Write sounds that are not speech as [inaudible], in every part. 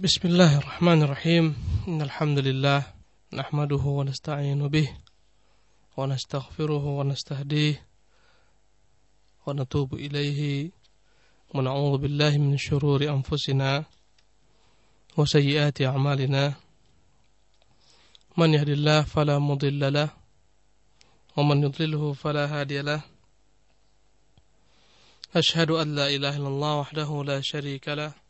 بسم الله الرحمن الرحيم إن الحمد لله نحمده ونستعين به ونستغفره ونستهديه ونتوب إليه ونعوذ بالله من شرور أنفسنا وسيئات أعمالنا من يهد الله فلا مضل له ومن يضلله فلا هادي له أشهد أن لا إله إلا الله وحده لا شريك له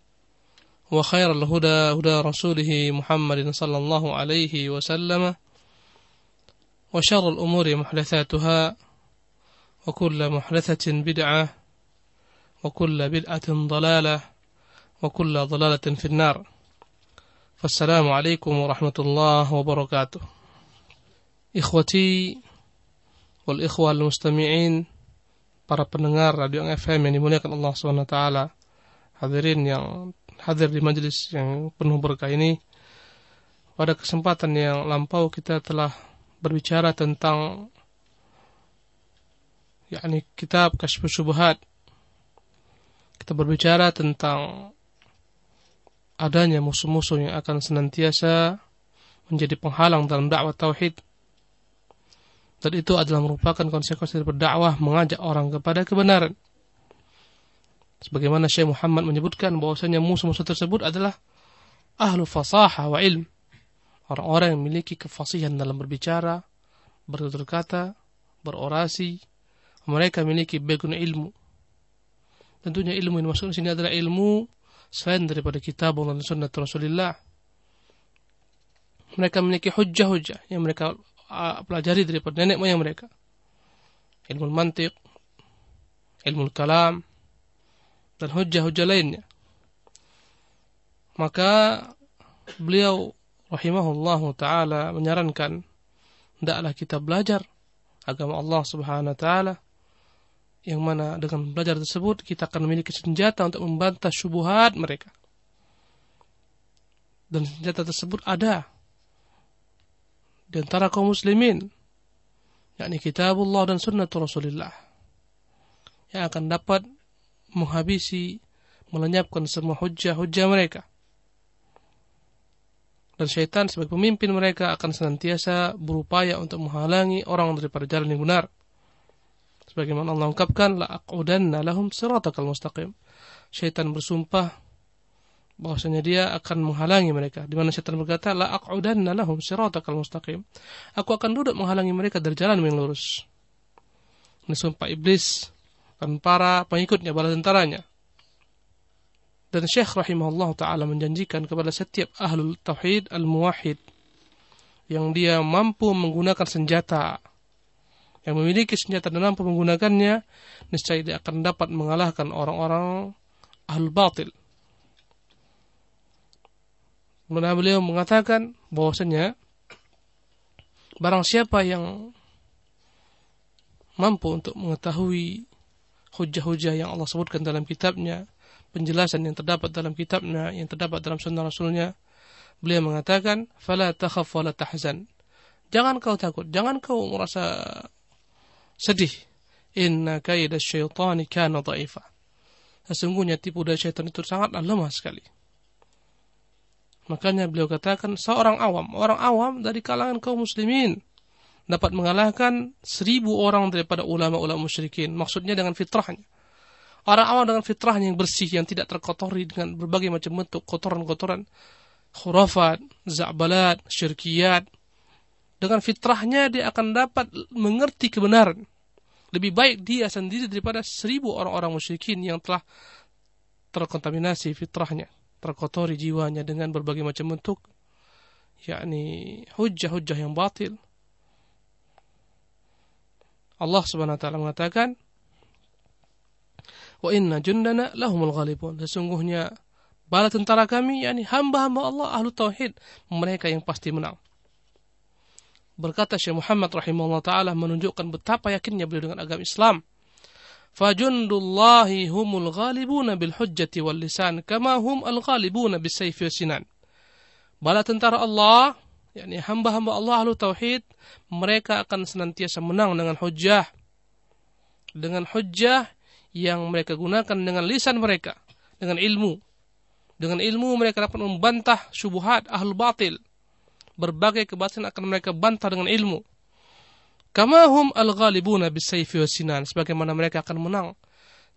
وخير الهدى هدى رسوله محمد صلى الله عليه وسلم وشر الأمور محدثاتها وكل محدثة بدعة وكل بدعة ضلالة وكل ضلالة في النار فالسلام عليكم ورحمة الله وبركاته إخوتي والإخوة المستمعين para pendengar radio FM yang dimuliakan Allah SWT hadirin yang hadir di majelis yang penuh berkah ini. Pada kesempatan yang lampau kita telah berbicara tentang yakni kitab Kasyfus Syubhat. Kita berbicara tentang adanya musuh-musuh yang akan senantiasa menjadi penghalang dalam dakwah tauhid. Dan itu adalah merupakan konsekuensi dari berdakwah mengajak orang kepada kebenaran. Sebagaimana Syekh Muhammad menyebutkan bahwasanya musuh-musuh tersebut adalah ahlu fasaha wa ilm. Orang-orang yang memiliki kefasihan dalam berbicara, bertutur kata, berorasi. Mereka memiliki background ilmu. Tentunya ilmu yang dimaksud di sini adalah ilmu selain daripada kitab dan sunnah Rasulullah. Mereka memiliki hujah-hujah yang mereka pelajari daripada nenek moyang mereka. Ilmu mantik, ilmu kalam, dan hujah-hujah lainnya. Maka beliau rahimahullahu taala menyarankan hendaklah kita belajar agama Allah Subhanahu wa taala yang mana dengan belajar tersebut kita akan memiliki senjata untuk membantah syubhat mereka. Dan senjata tersebut ada di antara kaum muslimin yakni kitabullah dan sunnah Rasulullah yang akan dapat menghabisi, melenyapkan semua hujah-hujah mereka. Dan syaitan sebagai pemimpin mereka akan senantiasa berupaya untuk menghalangi orang daripada jalan yang benar. Sebagaimana Allah ungkapkan, la aqudanna lahum siratakal mustaqim. Syaitan bersumpah bahwasanya dia akan menghalangi mereka. Di mana syaitan berkata, la aqudanna lahum siratakal mustaqim. Aku akan duduk menghalangi mereka dari jalan yang lurus. Ini sumpah iblis dan para pengikutnya bala tentaranya. Dan Syekh rahimahullah taala menjanjikan kepada setiap ahlul tauhid al-muwahhid yang dia mampu menggunakan senjata yang memiliki senjata dan mampu menggunakannya niscaya dia akan dapat mengalahkan orang-orang ahlul batil. Kemudian beliau mengatakan bahwasanya barang siapa yang mampu untuk mengetahui hujah-hujah yang Allah sebutkan dalam kitabnya, penjelasan yang terdapat dalam kitabnya, yang terdapat dalam sunnah Rasulnya, beliau mengatakan, "Fala takhaf wa tahzan." Jangan kau takut, jangan kau merasa sedih. Inna kaida syaitani kana dha'ifa. Sesungguhnya tipu daya syaitan itu sangatlah lemah sekali. Makanya beliau katakan seorang awam, orang awam dari kalangan kaum muslimin dapat mengalahkan seribu orang daripada ulama-ulama musyrikin. Maksudnya dengan fitrahnya. Orang awam dengan fitrahnya yang bersih, yang tidak terkotori dengan berbagai macam bentuk kotoran-kotoran, khurafat, za'balat, syirkiyat, Dengan fitrahnya dia akan dapat mengerti kebenaran. Lebih baik dia sendiri daripada seribu orang-orang musyrikin yang telah terkontaminasi fitrahnya, terkotori jiwanya dengan berbagai macam bentuk yakni hujah-hujah yang batil. Allah Subhanahu wa taala mengatakan, "Wa inna jundana lahumul ghalibun." Sesungguhnya bala tentara kami yakni hamba-hamba Allah ahlu tauhid, mereka yang pasti menang. Berkata Syekh Muhammad rahimahullah taala menunjukkan betapa yakinnya beliau dengan agama Islam. Fajundullahi humul ghalibuna bil hujjati wal lisan kama hum al ghalibuna bis sayfi sinan. Bala tentara Allah, yakni hamba-hamba Allah ahlu tauhid, mereka akan senantiasa menang dengan hujjah. Dengan hujjah yang mereka gunakan dengan lisan mereka, dengan ilmu. Dengan ilmu mereka dapat membantah syubhat ahlu batil berbagai kebatilan akan mereka bantah dengan ilmu. Kamahum al-ghalibuna bisayfi sinan sebagaimana mereka akan menang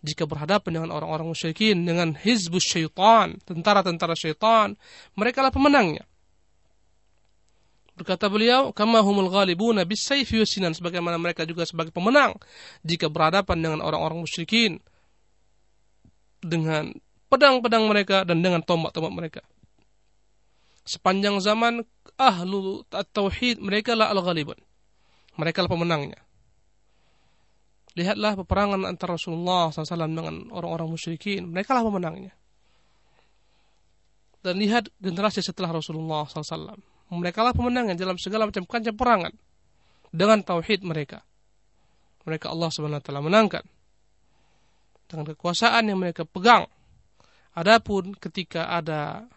jika berhadapan dengan orang-orang musyrikin dengan hizbus syaitan, tentara-tentara syaitan, mereka lah pemenangnya. Berkata beliau, kamahumul ghalibuna bisayfi sinan sebagaimana mereka juga sebagai pemenang jika berhadapan dengan orang-orang musyrikin dengan pedang-pedang mereka dan dengan tombak-tombak mereka. Sepanjang zaman ahlu tauhid mereka lah al-ghalibun. Mereka lah pemenangnya. Lihatlah peperangan antara Rasulullah SAW dengan orang-orang musyrikin. Mereka lah pemenangnya. Dan lihat generasi setelah Rasulullah SAW. Mereka lah pemenangnya dalam segala macam kancah perangan. Dengan tauhid mereka. Mereka Allah SWT menangkan. Dengan kekuasaan yang mereka pegang. Adapun ketika ada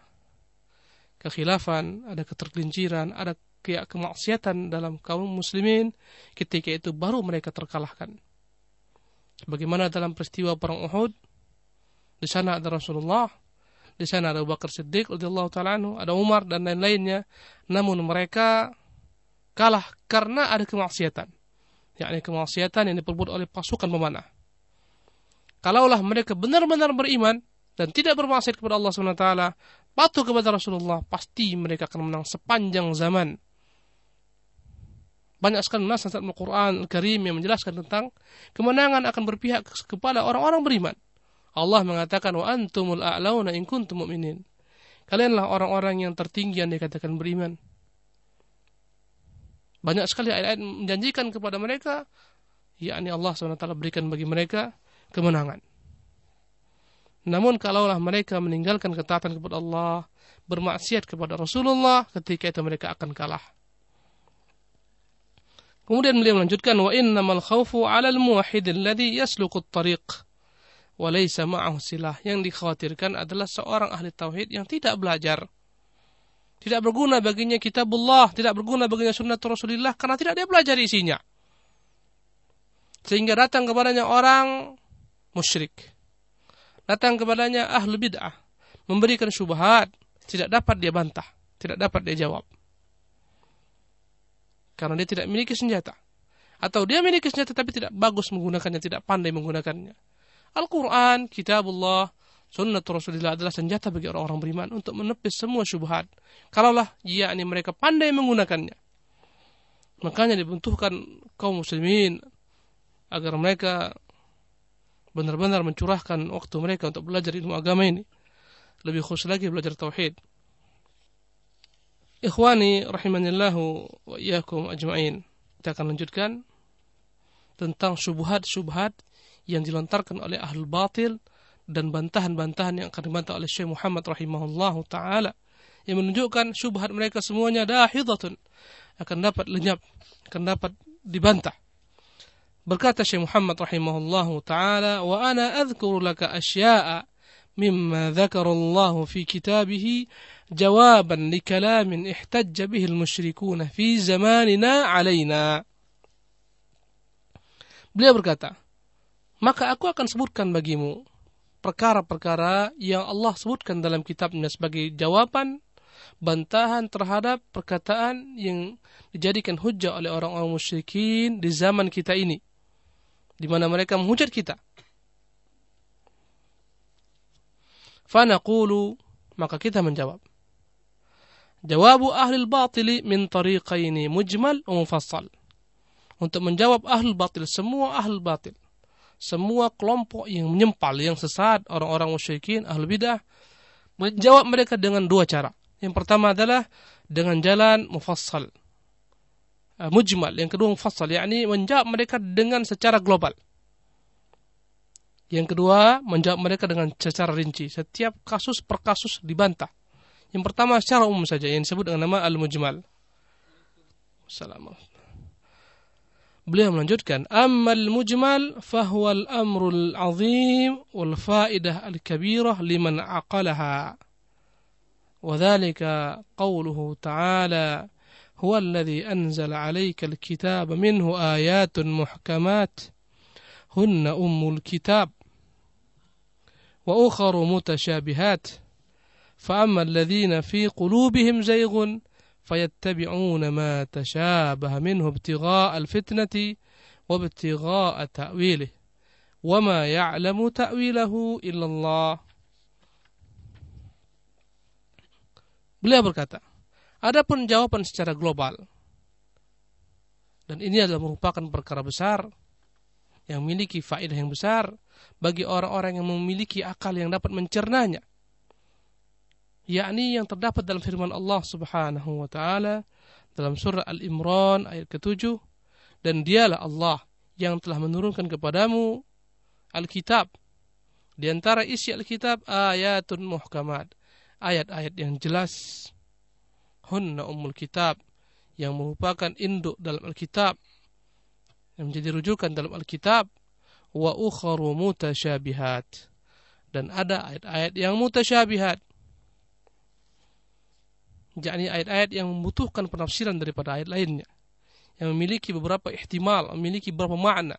kekhilafan, ada ketergelinciran, ada kayak kemaksiatan dalam kaum muslimin, ketika itu baru mereka terkalahkan. Bagaimana dalam peristiwa perang Uhud, di sana ada Rasulullah, di sana ada Abu Bakar Siddiq radhiyallahu taala ada Umar dan lain-lainnya, namun mereka kalah karena ada kemaksiatan. yakni kemaksiatan yang diperbuat oleh pasukan pemanah. Kalaulah mereka benar-benar beriman dan tidak bermaksiat kepada Allah Subhanahu wa taala, patuh kepada Rasulullah, pasti mereka akan menang sepanjang zaman. Banyak sekali nas Al-Quran Al-Karim yang menjelaskan tentang kemenangan akan berpihak kepada orang-orang beriman. Allah mengatakan wa antumul a'launa in kuntum mu'minin. Kalianlah orang-orang yang tertinggi yang dikatakan beriman. Banyak sekali ayat-ayat menjanjikan kepada mereka yakni Allah SWT berikan bagi mereka kemenangan. Namun kalaulah mereka meninggalkan ketaatan kepada Allah, bermaksiat kepada Rasulullah, ketika itu mereka akan kalah. Kemudian beliau melanjutkan wa innamal khawfu 'alal muwahhid alladhi yasluqu at-tariq wa laysa ma'ahu silah. Yang dikhawatirkan adalah seorang ahli tauhid yang tidak belajar. Tidak berguna baginya kitabullah, tidak berguna baginya sunnah Rasulullah karena tidak dia belajar isinya. Sehingga datang kepadanya orang musyrik datang kepadanya ahlu bid'ah, memberikan syubhat, tidak dapat dia bantah, tidak dapat dia jawab. Karena dia tidak memiliki senjata. Atau dia memiliki senjata tapi tidak bagus menggunakannya, tidak pandai menggunakannya. Al-Quran, kitabullah, sunnah Rasulullah adalah senjata bagi orang-orang beriman untuk menepis semua syubhat. Kalaulah yakni mereka pandai menggunakannya. Makanya dibutuhkan kaum muslimin agar mereka benar-benar mencurahkan waktu mereka untuk belajar ilmu agama ini. Lebih khusus lagi belajar tauhid. Ikhwani rahimanillahu wa iyyakum ajma'in. Kita akan lanjutkan tentang syubhat-syubhat yang dilontarkan oleh ahlul batil dan bantahan-bantahan yang akan dibantah oleh Syekh Muhammad rahimahullahu taala yang menunjukkan syubhat mereka semuanya dahidatun akan dapat lenyap, akan dapat dibantah. Berkata Syekh Muhammad rahimahullahu taala, "Wa ana adhkuru laka asya'a Allah fi kitabih jawaban li kalamin ihtajja bihi al-musyrikuna fi zamanina alaina." Beliau berkata, "Maka aku akan sebutkan bagimu perkara-perkara yang Allah sebutkan dalam kitabnya sebagai jawaban bantahan terhadap perkataan yang dijadikan hujah oleh orang-orang musyrikin di zaman kita ini di mana mereka menghujat kita. Fanaqulu maka kita menjawab. Jawabu ahli batili min tariqaini mujmal wa mufassal. Untuk menjawab ahli batil, semua ahli batil. Semua kelompok yang menyempal, yang sesat, orang-orang musyrikin, ahli bidah, menjawab mereka dengan dua cara. Yang pertama adalah dengan jalan mufassal. Uh, mujmal. Yang kedua mufassal. yakni menjawab mereka dengan secara global. Yang kedua, menjawab mereka dengan secara rinci. Setiap kasus per kasus dibantah. Yang pertama secara umum saja yang disebut dengan nama al-mujmal. Assalamualaikum. Beliau melanjutkan, "Ammal mujmal fahuwa al-amrul azim wal faidah al-kabirah liman aqalaha." وذلك قوله تعالى هو الذي أنزل عليك الكتاب منه آيات محكمات هن أم الكتاب وأخر متشابهات فأما الذين في قلوبهم زيغ fayattabi'una ma tashabaha minhu ibtigha'a al-fitnati wa ibtigha'a ta'wilih wa ma ya'lamu ta'wilahu Beliau berkata, adapun jawaban secara global dan ini adalah merupakan perkara besar yang memiliki faedah yang besar bagi orang-orang yang memiliki akal yang dapat mencernanya Yakni yang terdapat dalam firman Allah Subhanahu wa taala dalam surah Al-Imran ayat ke-7 dan dialah Allah yang telah menurunkan kepadamu Alkitab. Di antara isi Alkitab ayatun muhkamat. Ayat-ayat yang jelas. Hunna ummul kitab yang merupakan induk dalam Alkitab yang menjadi rujukan dalam Alkitab. Wa ukharu mutasyabihat. Dan ada ayat-ayat yang mutasyabihat yakni ayat-ayat yang membutuhkan penafsiran daripada ayat lainnya yang memiliki beberapa ihtimal, memiliki beberapa makna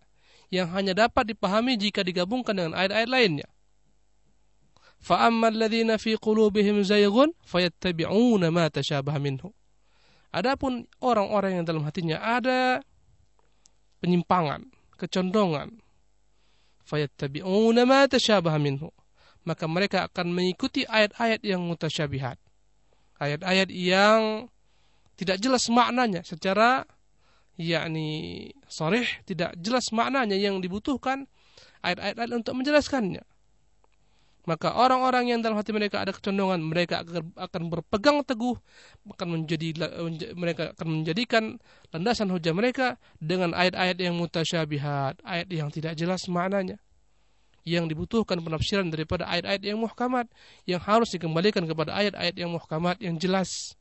yang hanya dapat dipahami jika digabungkan dengan ayat-ayat lainnya. فأما الذين في قلوبهم زيغ فيتبعون ما تشابه منه Adapun orang-orang yang dalam hatinya ada penyimpangan, kecondongan, fayattabi'una ma tashabaha minhu. Maka mereka akan mengikuti ayat-ayat yang mutasyabihat. Ayat-ayat yang tidak jelas maknanya secara yakni sharih, tidak jelas maknanya yang dibutuhkan ayat-ayat untuk menjelaskannya. Maka orang-orang yang dalam hati mereka ada kecondongan mereka akan berpegang teguh akan menjadi mereka akan menjadikan landasan hujah mereka dengan ayat-ayat yang mutasyabihat ayat yang tidak jelas maknanya yang dibutuhkan penafsiran daripada ayat-ayat yang muhkamat yang harus dikembalikan kepada ayat-ayat yang muhkamat yang jelas.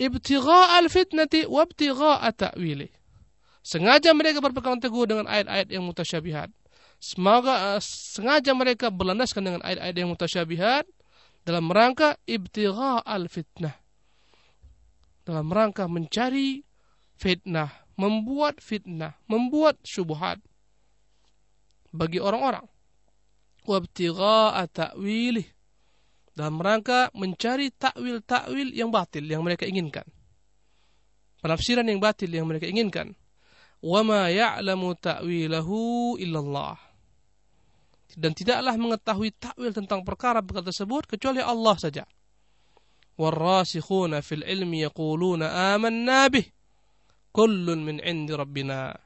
Ibtigha al-fitnati wa ibtigha ta'wili. Sengaja mereka berpegang teguh dengan ayat-ayat yang mutasyabihat. Semoga uh, sengaja mereka berlandaskan dengan ayat-ayat yang mutasyabihat dalam rangka ibtigha al-fitnah. Dalam rangka mencari fitnah, membuat fitnah, membuat syubhat bagi orang-orang. Wabtigha ta'wilih dalam rangka mencari takwil-takwil yang batil yang mereka inginkan. Penafsiran yang batil yang mereka inginkan. Wama ya'lamu ta'wilahu illallah dan tidaklah mengetahui takwil tentang perkara-perkara tersebut kecuali Allah saja. Warasikhuna fil ilmi yaquluna amanna bih kullun min indi rabbina.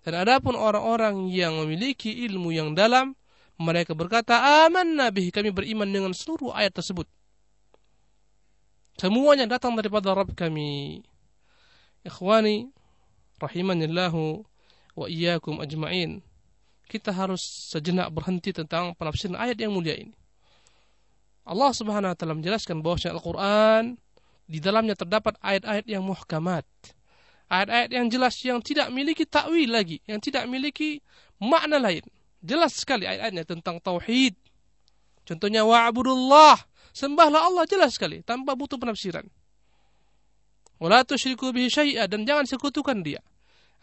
Dan adapun orang-orang yang memiliki ilmu yang dalam, mereka berkata, amanna bih, kami beriman dengan seluruh ayat tersebut. Semuanya datang daripada Rabb kami. Ikhwani, rahimanillahu wa iyyakum ajma'in kita harus sejenak berhenti tentang penafsiran ayat yang mulia ini. Allah Subhanahu wa taala menjelaskan bahwa Al-Qur'an di dalamnya terdapat ayat-ayat yang muhkamat. Ayat-ayat yang jelas yang tidak memiliki takwil lagi, yang tidak memiliki makna lain. Jelas sekali ayat-ayatnya tentang tauhid. Contohnya wa'budullah, sembahlah Allah jelas sekali tanpa butuh penafsiran. Wala tusyriku bihi syai'a dan jangan sekutukan dia.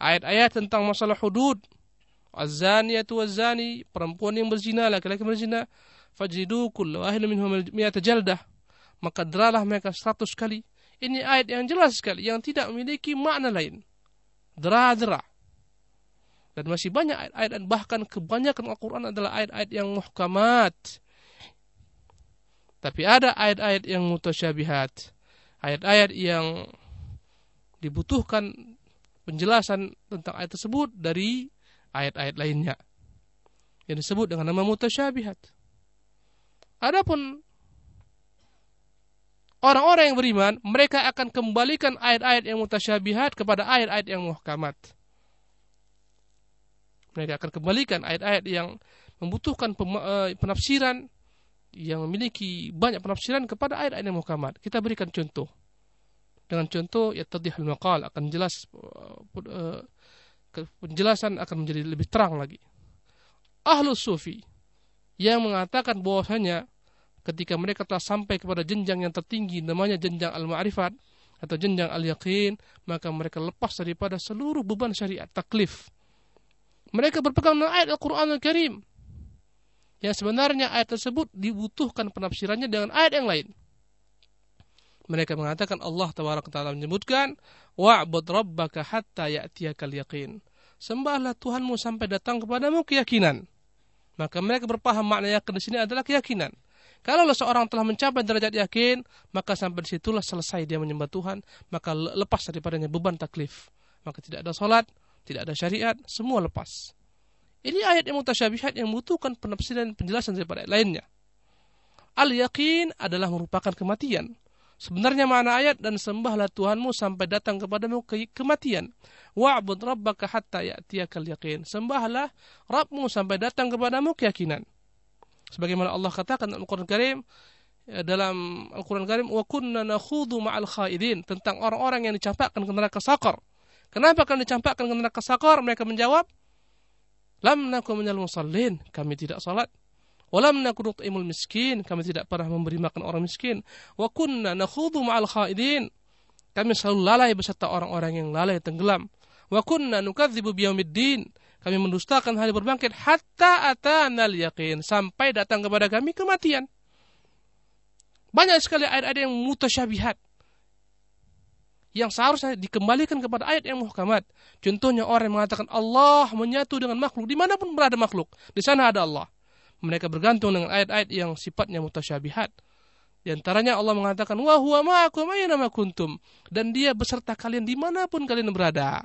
Ayat-ayat tentang masalah hudud, Az-zaniyatu waz-zani, perempuan yang berzina, laki-laki berzina, fajridu kullu wahid minhum mi'ata jaldah. Maka deralah mereka seratus kali. Ini ayat yang jelas sekali, yang tidak memiliki makna lain. Dera-dera. Dan masih banyak ayat-ayat, dan bahkan kebanyakan Al-Quran adalah ayat-ayat yang muhkamat. Tapi ada ayat-ayat yang mutasyabihat. Ayat-ayat yang dibutuhkan penjelasan tentang ayat tersebut dari ayat-ayat lainnya. Yang disebut dengan nama mutasyabihat. Adapun orang-orang yang beriman, mereka akan kembalikan ayat-ayat yang mutasyabihat kepada ayat-ayat yang muhkamat. Mereka akan kembalikan ayat-ayat yang membutuhkan eh, penafsiran yang memiliki banyak penafsiran kepada ayat-ayat yang muhkamat. Kita berikan contoh. Dengan contoh ya tadihul maqal akan jelas uh, penjelasan akan menjadi lebih terang lagi. Ahlus sufi yang mengatakan bahwasanya ketika mereka telah sampai kepada jenjang yang tertinggi namanya jenjang al-ma'rifat atau jenjang al-yaqin maka mereka lepas daripada seluruh beban syariat taklif. Mereka berpegang dengan ayat Al-Quran Al-Karim. Yang sebenarnya ayat tersebut dibutuhkan penafsirannya dengan ayat yang lain. Mereka mengatakan Allah taala menyebutkan wa'bud rabbaka hatta ya'tiyakal yaqin sembahlah Tuhanmu sampai datang kepadamu keyakinan. Maka mereka berpaham makna yakin di sini adalah keyakinan kalau seorang telah mencapai derajat yakin, maka sampai di situlah selesai dia menyembah Tuhan, maka lepas daripadanya beban taklif. Maka tidak ada salat, tidak ada syariat, semua lepas. Ini ayat yang mutasyabihat yang membutuhkan penafsiran dan penjelasan daripada ayat lainnya. Al-yakin adalah merupakan kematian. Sebenarnya makna ayat dan sembahlah Tuhanmu sampai datang kepadamu ke kematian. Wa'bud rabbaka hatta ya'tiyakal yakin. Sembahlah Rabbmu sampai datang kepadamu keyakinan. Sebagaimana Allah katakan dalam Al-Quran Karim, ya, dalam Al-Quran Karim, wa kunna nakhudu ma'al khaidin tentang orang-orang yang dicampakkan ke neraka sakar. Kenapa kalian dicampakkan ke neraka sakar? Mereka menjawab, lam naku minal musallin, kami tidak salat. Walam naku nut'imul miskin, kami tidak pernah memberi makan orang miskin. Wa kunna nakhudu ma'al khaidin, kami selalu lalai beserta orang-orang yang lalai tenggelam. Wa kunna nukadzibu biyaumiddin, kami mendustakan hari berbangkit hatta atanal yakin sampai datang kepada kami kematian. Banyak sekali ayat-ayat yang mutasyabihat yang seharusnya dikembalikan kepada ayat yang muhkamat. Contohnya orang yang mengatakan Allah menyatu dengan makhluk di mana pun berada makhluk, di sana ada Allah. Mereka bergantung dengan ayat-ayat yang sifatnya mutasyabihat. Di antaranya Allah mengatakan wa huwa ma'akum kuntum dan dia beserta kalian di mana pun kalian berada.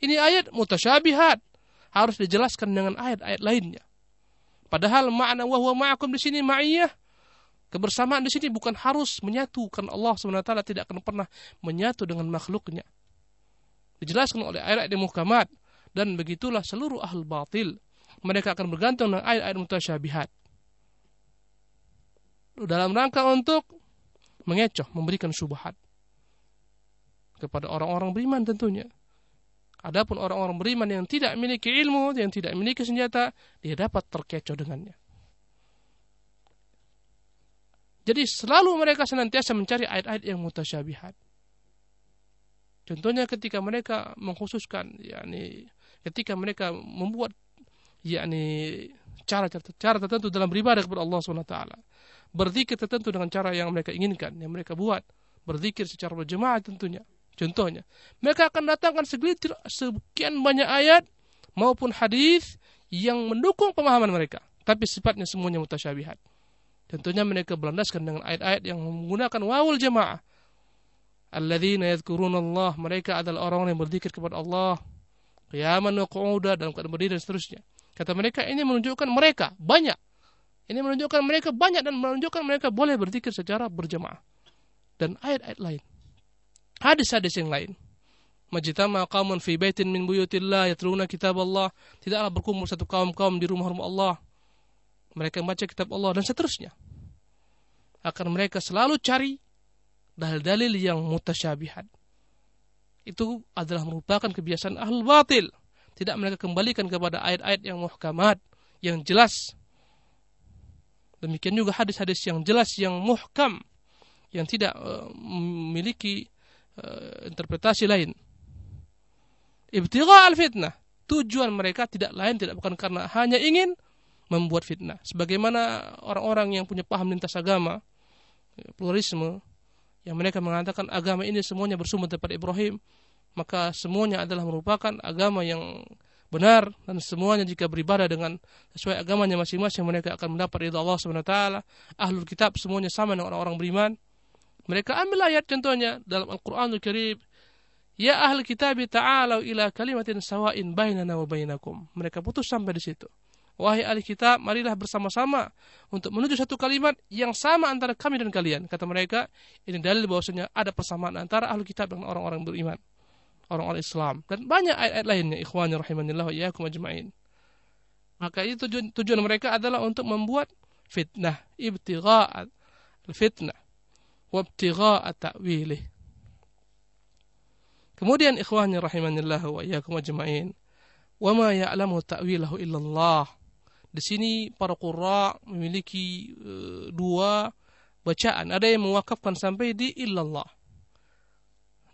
Ini ayat mutasyabihat harus dijelaskan dengan ayat-ayat lainnya. Padahal makna wahwa ma'akum di sini ma'iyah kebersamaan di sini bukan harus menyatu karena Allah SWT tidak akan pernah menyatu dengan makhluknya. Dijelaskan oleh ayat-ayat di muhkamat dan begitulah seluruh ahli batil. Mereka akan bergantung dengan ayat-ayat mutasyabihat. Dalam rangka untuk mengecoh, memberikan syubhat kepada orang-orang beriman tentunya. Adapun orang-orang beriman yang tidak memiliki ilmu, yang tidak memiliki senjata, dia dapat terkecoh dengannya. Jadi selalu mereka senantiasa mencari ayat-ayat yang mutasyabihat. Contohnya ketika mereka mengkhususkan, yakni ketika mereka membuat yakni cara cara tertentu dalam beribadah kepada Allah SWT. Berzikir tertentu dengan cara yang mereka inginkan, yang mereka buat. Berzikir secara berjemaah tentunya. Contohnya, mereka akan datangkan segelintir sekian banyak ayat maupun hadis yang mendukung pemahaman mereka, tapi sifatnya semuanya mutasyabihat. Tentunya mereka berlandaskan dengan ayat-ayat yang menggunakan wawul jamaah. Alladzina yadhkuruna Allah, mereka adalah orang-orang yang berzikir kepada Allah. Qiyaman wa qu'uda dalam keadaan berdiri dan seterusnya. Kata mereka ini menunjukkan mereka banyak. Ini menunjukkan mereka banyak dan menunjukkan mereka boleh berzikir secara berjamaah. Dan ayat-ayat lain hadis-hadis yang lain. Majtama qaumun fi baitin min buyutillah yatluna kitab Allah. Tidaklah berkumpul satu kaum-kaum di rumah-rumah Allah. Mereka membaca kitab Allah dan seterusnya. Akan mereka selalu cari dalil-dalil yang mutasyabihat. Itu adalah merupakan kebiasaan ahlul batil. Tidak mereka kembalikan kepada ayat-ayat yang muhkamat, yang jelas. Demikian juga hadis-hadis yang jelas, yang muhkam, yang tidak uh, memiliki interpretasi lain. Ibtigha al-fitnah. Tujuan mereka tidak lain tidak bukan karena hanya ingin membuat fitnah. Sebagaimana orang-orang yang punya paham lintas agama, pluralisme, yang mereka mengatakan agama ini semuanya bersumber daripada Ibrahim, maka semuanya adalah merupakan agama yang benar dan semuanya jika beribadah dengan sesuai agamanya masing-masing mereka akan mendapat ridha Allah Subhanahu wa taala. Ahlul kitab semuanya sama dengan orang-orang beriman. Mereka ambil ayat contohnya dalam Al-Qur'anul Karim. Ya ahli kitab ta'alu ila kalimatin sawa'in bainana wa bainakum. Mereka putus sampai di situ. Wahai ahli kitab, marilah bersama-sama untuk menuju satu kalimat yang sama antara kami dan kalian. Kata mereka, ini dalil bahwasanya ada persamaan antara ahli kitab dengan orang-orang beriman orang-orang Islam dan banyak ayat-ayat lainnya ikhwani rahimanillah wa iyyakum ajmain. Maka itu tujuan, tujuan mereka adalah untuk membuat fitnah, ibtigha' fitnah wa ibtigha' ta'wilih. Kemudian ikhwani rahimanillah wa iyyakum ajmain. Wa ma ya'lamu ta'wilahu illallah. Di sini para qurra memiliki uh, dua bacaan. Ada yang mewakafkan sampai di illallah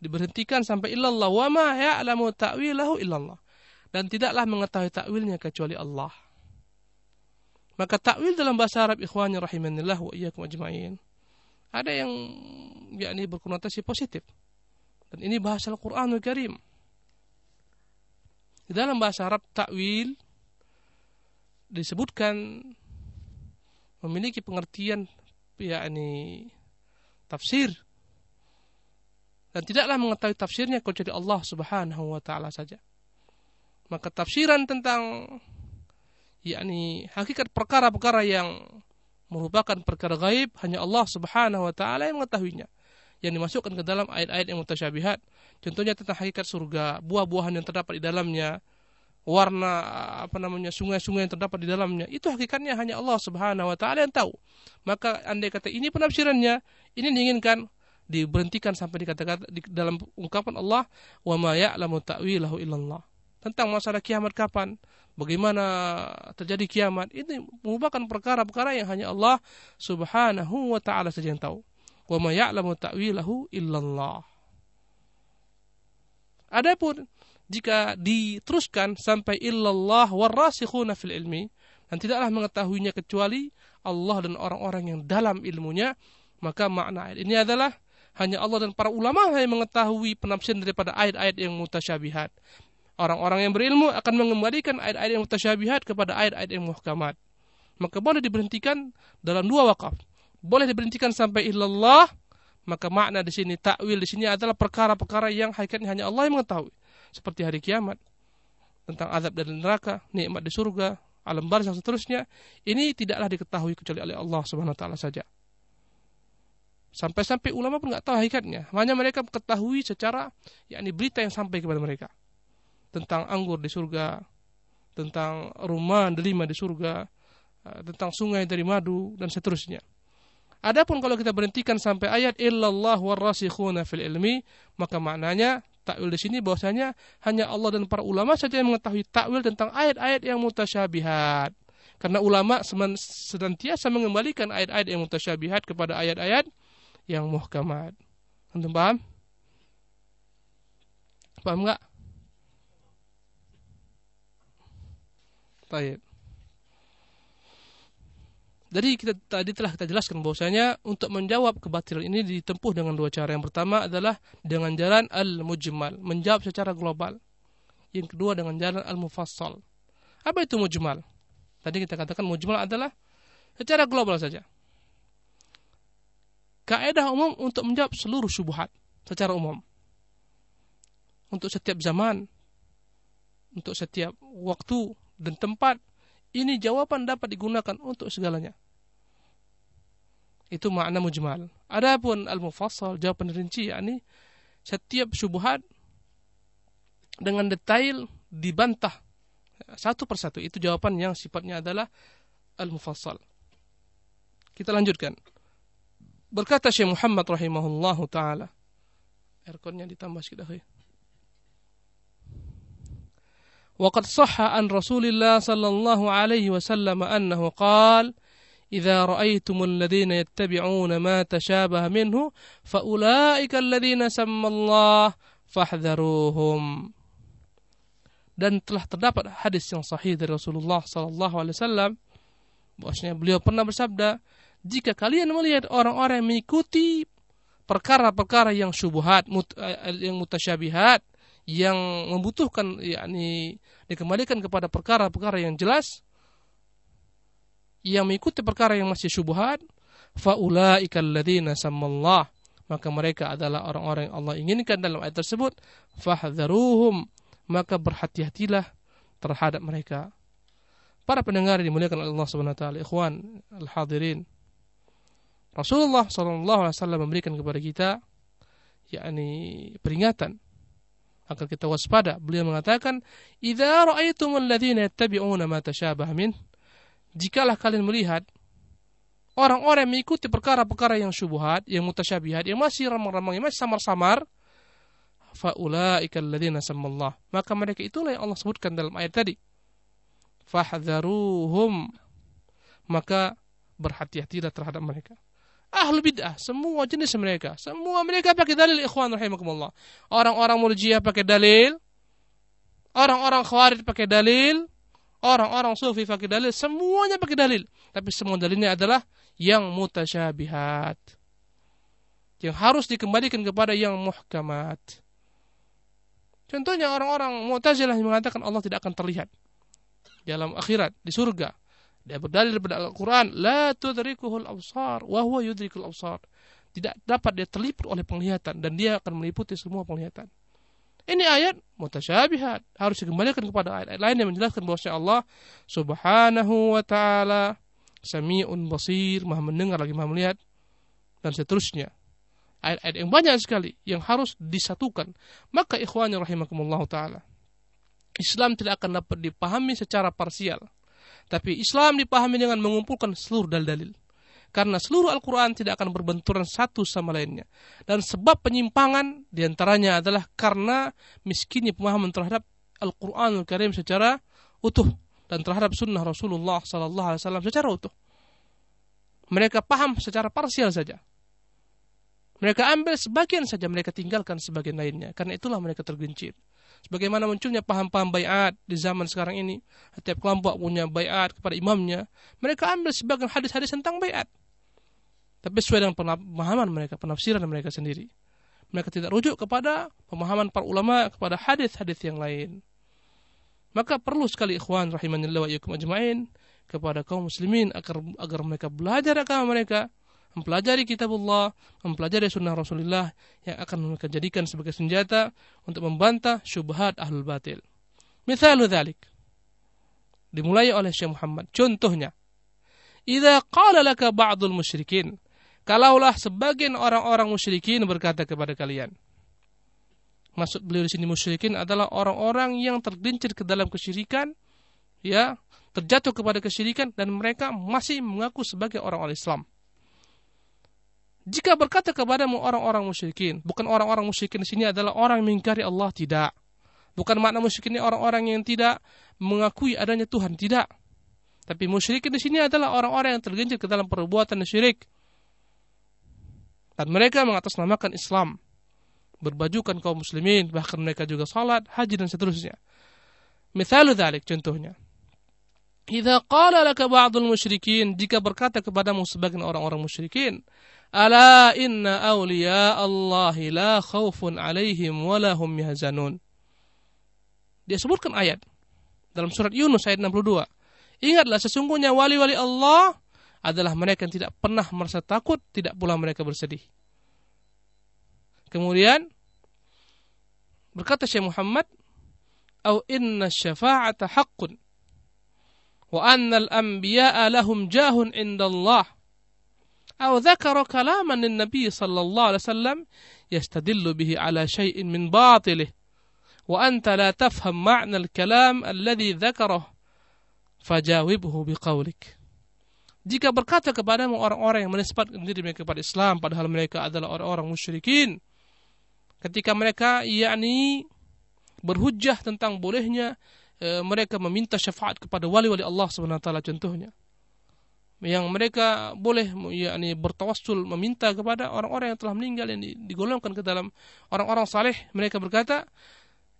diberhentikan sampai illallah wa ma ya'lamu ta'wilahu illallah dan tidaklah mengetahui takwilnya kecuali Allah. Maka takwil dalam bahasa Arab ikhwani rahimanillah wa iyyakum ajmain ada yang yakni berkonotasi positif. Dan ini bahasa Al-Qur'anul Karim. Di dalam bahasa Arab takwil disebutkan memiliki pengertian yakni tafsir dan tidaklah mengetahui tafsirnya kecuali Allah Subhanahu wa taala saja. Maka tafsiran tentang yakni hakikat perkara-perkara yang merupakan perkara gaib hanya Allah Subhanahu wa taala yang mengetahuinya. Yang dimasukkan ke dalam ayat-ayat yang mutasyabihat. Contohnya tentang hakikat surga, buah-buahan yang terdapat di dalamnya, warna apa namanya sungai-sungai yang terdapat di dalamnya. Itu hakikatnya hanya Allah Subhanahu wa taala yang tahu. Maka andai kata ini penafsirannya, ini diinginkan diberhentikan sampai dikatakan di dalam ungkapan Allah wa ma ya'lamu ta'wilahu illallah tentang masalah kiamat kapan bagaimana terjadi kiamat? Ini merupakan perkara-perkara yang hanya Allah Subhanahu wa taala saja yang tahu. Wa ma ya'lamu ta'wilahu illallah. Adapun jika diteruskan sampai illallah warasikhuna fil ilmi dan tidaklah mengetahuinya kecuali Allah dan orang-orang yang dalam ilmunya maka makna ini adalah hanya Allah dan para ulama yang mengetahui penafsiran daripada ayat-ayat yang mutasyabihat. Orang-orang yang berilmu akan mengembalikan ayat-ayat yang mutasyabihat kepada ayat-ayat yang muhkamat. Maka boleh diberhentikan dalam dua wakaf. Boleh diberhentikan sampai ilallah, maka makna di sini takwil di sini adalah perkara-perkara yang hakikatnya hanya Allah yang mengetahui. Seperti hari kiamat, tentang azab dan neraka, nikmat di surga, alam barzah dan seterusnya. Ini tidaklah diketahui kecuali oleh Allah Subhanahu saja. Sampai-sampai ulama pun nggak tahu hakikatnya. Hanya mereka ketahui secara yakni berita yang sampai kepada mereka tentang anggur di surga, tentang rumah delima di surga, eh, tentang sungai dari madu dan seterusnya. Adapun kalau kita berhentikan sampai ayat illallah warasikhuna fil ilmi, maka maknanya takwil di sini bahwasanya hanya Allah dan para ulama saja yang mengetahui takwil tentang ayat-ayat yang mutasyabihat. Karena ulama senantiasa mengembalikan ayat-ayat yang mutasyabihat kepada ayat-ayat yang muhkamat. Antum paham? Paham enggak? Baik. Jadi kita tadi telah kita jelaskan bahwasanya untuk menjawab kebatilan ini ditempuh dengan dua cara. Yang pertama adalah dengan jalan al-mujmal, menjawab secara global. Yang kedua dengan jalan al-mufassal. Apa itu mujmal? Tadi kita katakan mujmal adalah secara global saja kaidah umum untuk menjawab seluruh syubhat secara umum. Untuk setiap zaman, untuk setiap waktu dan tempat, ini jawaban dapat digunakan untuk segalanya. Itu makna mujmal. Adapun al-mufassal, jawaban rinci, yakni setiap syubhat dengan detail dibantah satu persatu. Itu jawaban yang sifatnya adalah al-mufassal. Kita lanjutkan. Berkata Syekh Muhammad rahimahullahu taala. Airconnya ditambah sedikit. وقد صح عن رسول الله صلى الله عليه وسلم أنه قال إذا رأيتم الذين يتبعون ما تشابه منه فأولئك الذين سمى الله فاحذروهم dan telah terdapat hadis yang sahih dari Rasulullah sallallahu alaihi wasallam bahwasanya beliau pernah bersabda jika kalian melihat orang-orang yang mengikuti perkara-perkara yang syubhat, eh, yang mutasyabihat, yang membutuhkan yakni dikembalikan kepada perkara-perkara yang jelas yang mengikuti perkara yang masih syubhat faulaikal ladzina sammallah. Maka mereka adalah orang-orang yang Allah inginkan dalam ayat tersebut. Fahdharuhum maka berhati-hatilah terhadap mereka. Para pendengar dimuliakan oleh Allah Subhanahu wa taala ikhwan al-hadirin. Rasulullah wasallam memberikan kepada kita yakni peringatan agar kita waspada. Beliau mengatakan, "Idza ra'aitumul ladzina yattabi'una ma tashabaha min" Jikalah kalian melihat orang-orang yang mengikuti perkara-perkara yang syubhat, yang mutasyabihat, yang masih ramang-ramang, yang masih samar-samar, faulaika alladzina sammallah. Maka mereka itulah yang Allah sebutkan dalam ayat tadi. Fahdharuhum. Maka berhati-hatilah terhadap mereka ahlu bid'ah, semua jenis mereka, semua mereka pakai dalil ikhwan rahimakumullah. Orang-orang murjiah pakai dalil, orang-orang khawarij pakai dalil, orang-orang sufi pakai dalil, semuanya pakai dalil. Tapi semua dalilnya adalah yang mutasyabihat. Yang harus dikembalikan kepada yang muhkamat. Contohnya orang-orang Mu'tazilah yang mengatakan Allah tidak akan terlihat dalam akhirat di surga. Dia berdalil daripada Al-Quran, La tudrikuhul absar, wa huwa yudrikul absar. Tidak dapat dia terliput oleh penglihatan, dan dia akan meliputi semua penglihatan. Ini ayat mutasyabihat. Harus dikembalikan kepada ayat-ayat lain yang menjelaskan bahwa Allah subhanahu wa ta'ala sami'un basir, maha mendengar lagi maha melihat, dan seterusnya. Ayat-ayat yang banyak sekali yang harus disatukan. Maka ikhwannya rahimakumullah ta'ala. Islam tidak akan dapat dipahami secara parsial tapi Islam dipahami dengan mengumpulkan seluruh dalil-dalil. Karena seluruh Al-Quran tidak akan berbenturan satu sama lainnya. Dan sebab penyimpangan di antaranya adalah karena miskinnya pemahaman terhadap Al-Quran Al-Karim secara utuh. Dan terhadap sunnah Rasulullah SAW secara utuh. Mereka paham secara parsial saja. Mereka ambil sebagian saja, mereka tinggalkan sebagian lainnya. Karena itulah mereka tergelincir. Sebagaimana munculnya paham-paham bayat di zaman sekarang ini. Setiap kelompok punya bayat kepada imamnya. Mereka ambil sebagian hadis-hadis tentang bayat. Tapi sesuai dengan pemahaman mereka, penafsiran mereka sendiri. Mereka tidak rujuk kepada pemahaman para ulama kepada hadis-hadis yang lain. Maka perlu sekali ikhwan rahimanillah wa ajma'in kepada kaum muslimin agar agar mereka belajar agama mereka mempelajari kitabullah, mempelajari sunnah Rasulullah yang akan mereka jadikan sebagai senjata untuk membantah syubhat ahlul batil. Misalu dhalik. Dimulai oleh Syekh Muhammad. Contohnya, Idza qala laka ba'dul musyrikin, kalaulah sebagian orang-orang musyrikin berkata kepada kalian. Maksud beliau di sini musyrikin adalah orang-orang yang tergelincir ke dalam kesyirikan, ya, terjatuh kepada kesyirikan dan mereka masih mengaku sebagai orang-orang Islam. Jika berkata kepadamu orang-orang musyrikin, bukan orang-orang musyrikin di sini adalah orang yang mengingkari Allah, tidak. Bukan makna musyrikin ini orang-orang yang tidak mengakui adanya Tuhan, tidak. Tapi musyrikin di sini adalah orang-orang yang tergelincir ke dalam perbuatan syirik. Dan mereka mengatasnamakan Islam. Berbajukan kaum muslimin, bahkan mereka juga salat, haji dan seterusnya. Mithalu dhalik, contohnya. Idza qala laka ba'dul musyrikin, jika berkata kepadamu sebagian orang-orang musyrikin, Ala inna awliya Allah la khawfun alaihim wa lahum yahzanun. Dia sebutkan ayat dalam surat Yunus ayat 62. Ingatlah sesungguhnya wali-wali Allah adalah mereka yang tidak pernah merasa takut, tidak pula mereka bersedih. Kemudian berkata Syekh Muhammad, "Au inna syafa'ata haqqun wa anna al-anbiya'a lahum jahun inda Allah." أو ذكر كلاما للنبي صلى الله عليه وسلم يستدل به على شيء من باطله وأنت لا تفهم معنى الكلام الذي ذكره فجاوبه بقولك Jika berkata kepadamu orang-orang yang menisbatkan diri mereka kepada Islam padahal mereka adalah orang-orang musyrikin ketika mereka yakni berhujjah tentang bolehnya e, mereka meminta syafaat kepada wali-wali Allah Subhanahu wa taala contohnya yang mereka boleh yakni bertawassul meminta kepada orang-orang yang telah meninggal yang digolongkan ke dalam orang-orang saleh mereka berkata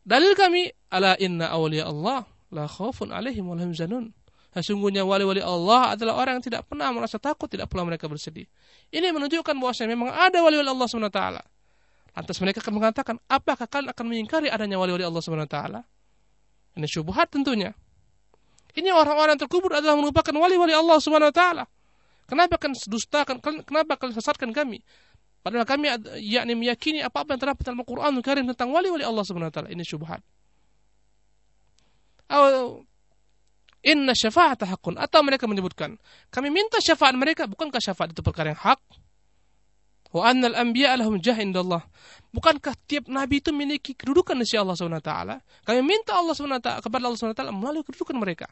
dalil kami ala inna awliya Allah la khaufun alaihim wa lahum zanun sesungguhnya wali-wali Allah adalah orang yang tidak pernah merasa takut tidak pula mereka bersedih ini menunjukkan bahwa memang ada wali-wali Allah SWT Lantas mereka akan mengatakan, apakah kalian akan mengingkari adanya wali-wali Allah taala? Ini syubhat tentunya. Ini orang-orang terkubur adalah merupakan wali-wali Allah Subhanahu wa taala. Kenapa kan dustakan kenapa kalian sesatkan kami? Padahal kami yakni meyakini apa-apa yang terdapat dalam Al-Qur'an Karim tentang wali-wali Allah Subhanahu wa taala. Ini syubhat. Atau inna syafa'ata hakun atau mereka menyebutkan kami minta syafaat mereka bukankah syafaat itu perkara yang hak? Wa annal anbiya lahum jah indallah. Bukankah tiap nabi itu memiliki kedudukan di sisi Allah taala? Kami minta Allah taala kepada Allah taala melalui kedudukan mereka.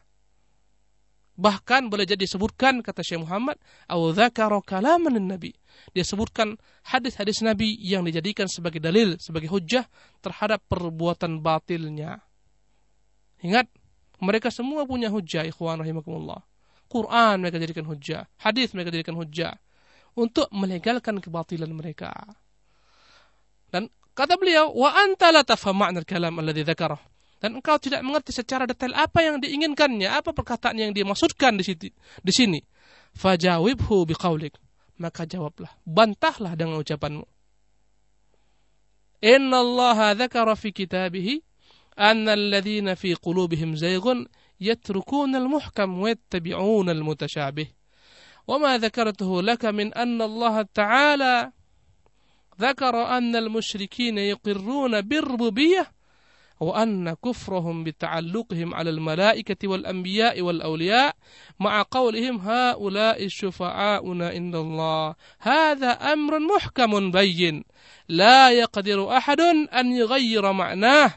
Bahkan boleh jadi disebutkan kata Syekh Muhammad, "Au dzakara kalaman nabi." Dia sebutkan hadis-hadis Nabi yang dijadikan sebagai dalil, sebagai hujah terhadap perbuatan batilnya. Ingat, mereka semua punya hujah, ikhwan rahimakumullah. Quran mereka jadikan hujah, hadis mereka jadikan hujah untuk melegalkan kebatilan mereka. Dan kata beliau, "Wa anta la tafham ma'na al-kalam alladhi dzakarah." Dan engkau tidak mengerti secara detail apa yang diinginkannya, apa perkataan yang dia maksudkan di sini. Di sini. Fajawibhu biqaulik. Maka jawablah, bantahlah dengan ucapanmu. Inna Allah dzakara fi kitabihi anna alladhina fi qulubihim zayghun yatrukuna al-muhkam wa yattabi'una al-mutashabih. وما ذكرته لك من أن الله تعالى ذكر أن المشركين يقرون بالربوبية وأن كفرهم بتعلقهم على الملائكة والأنبياء والأولياء مع قولهم هؤلاء شفعاؤنا عند الله. هذا أمر محكم بين. لا يقدر أحد أن يغير معناه.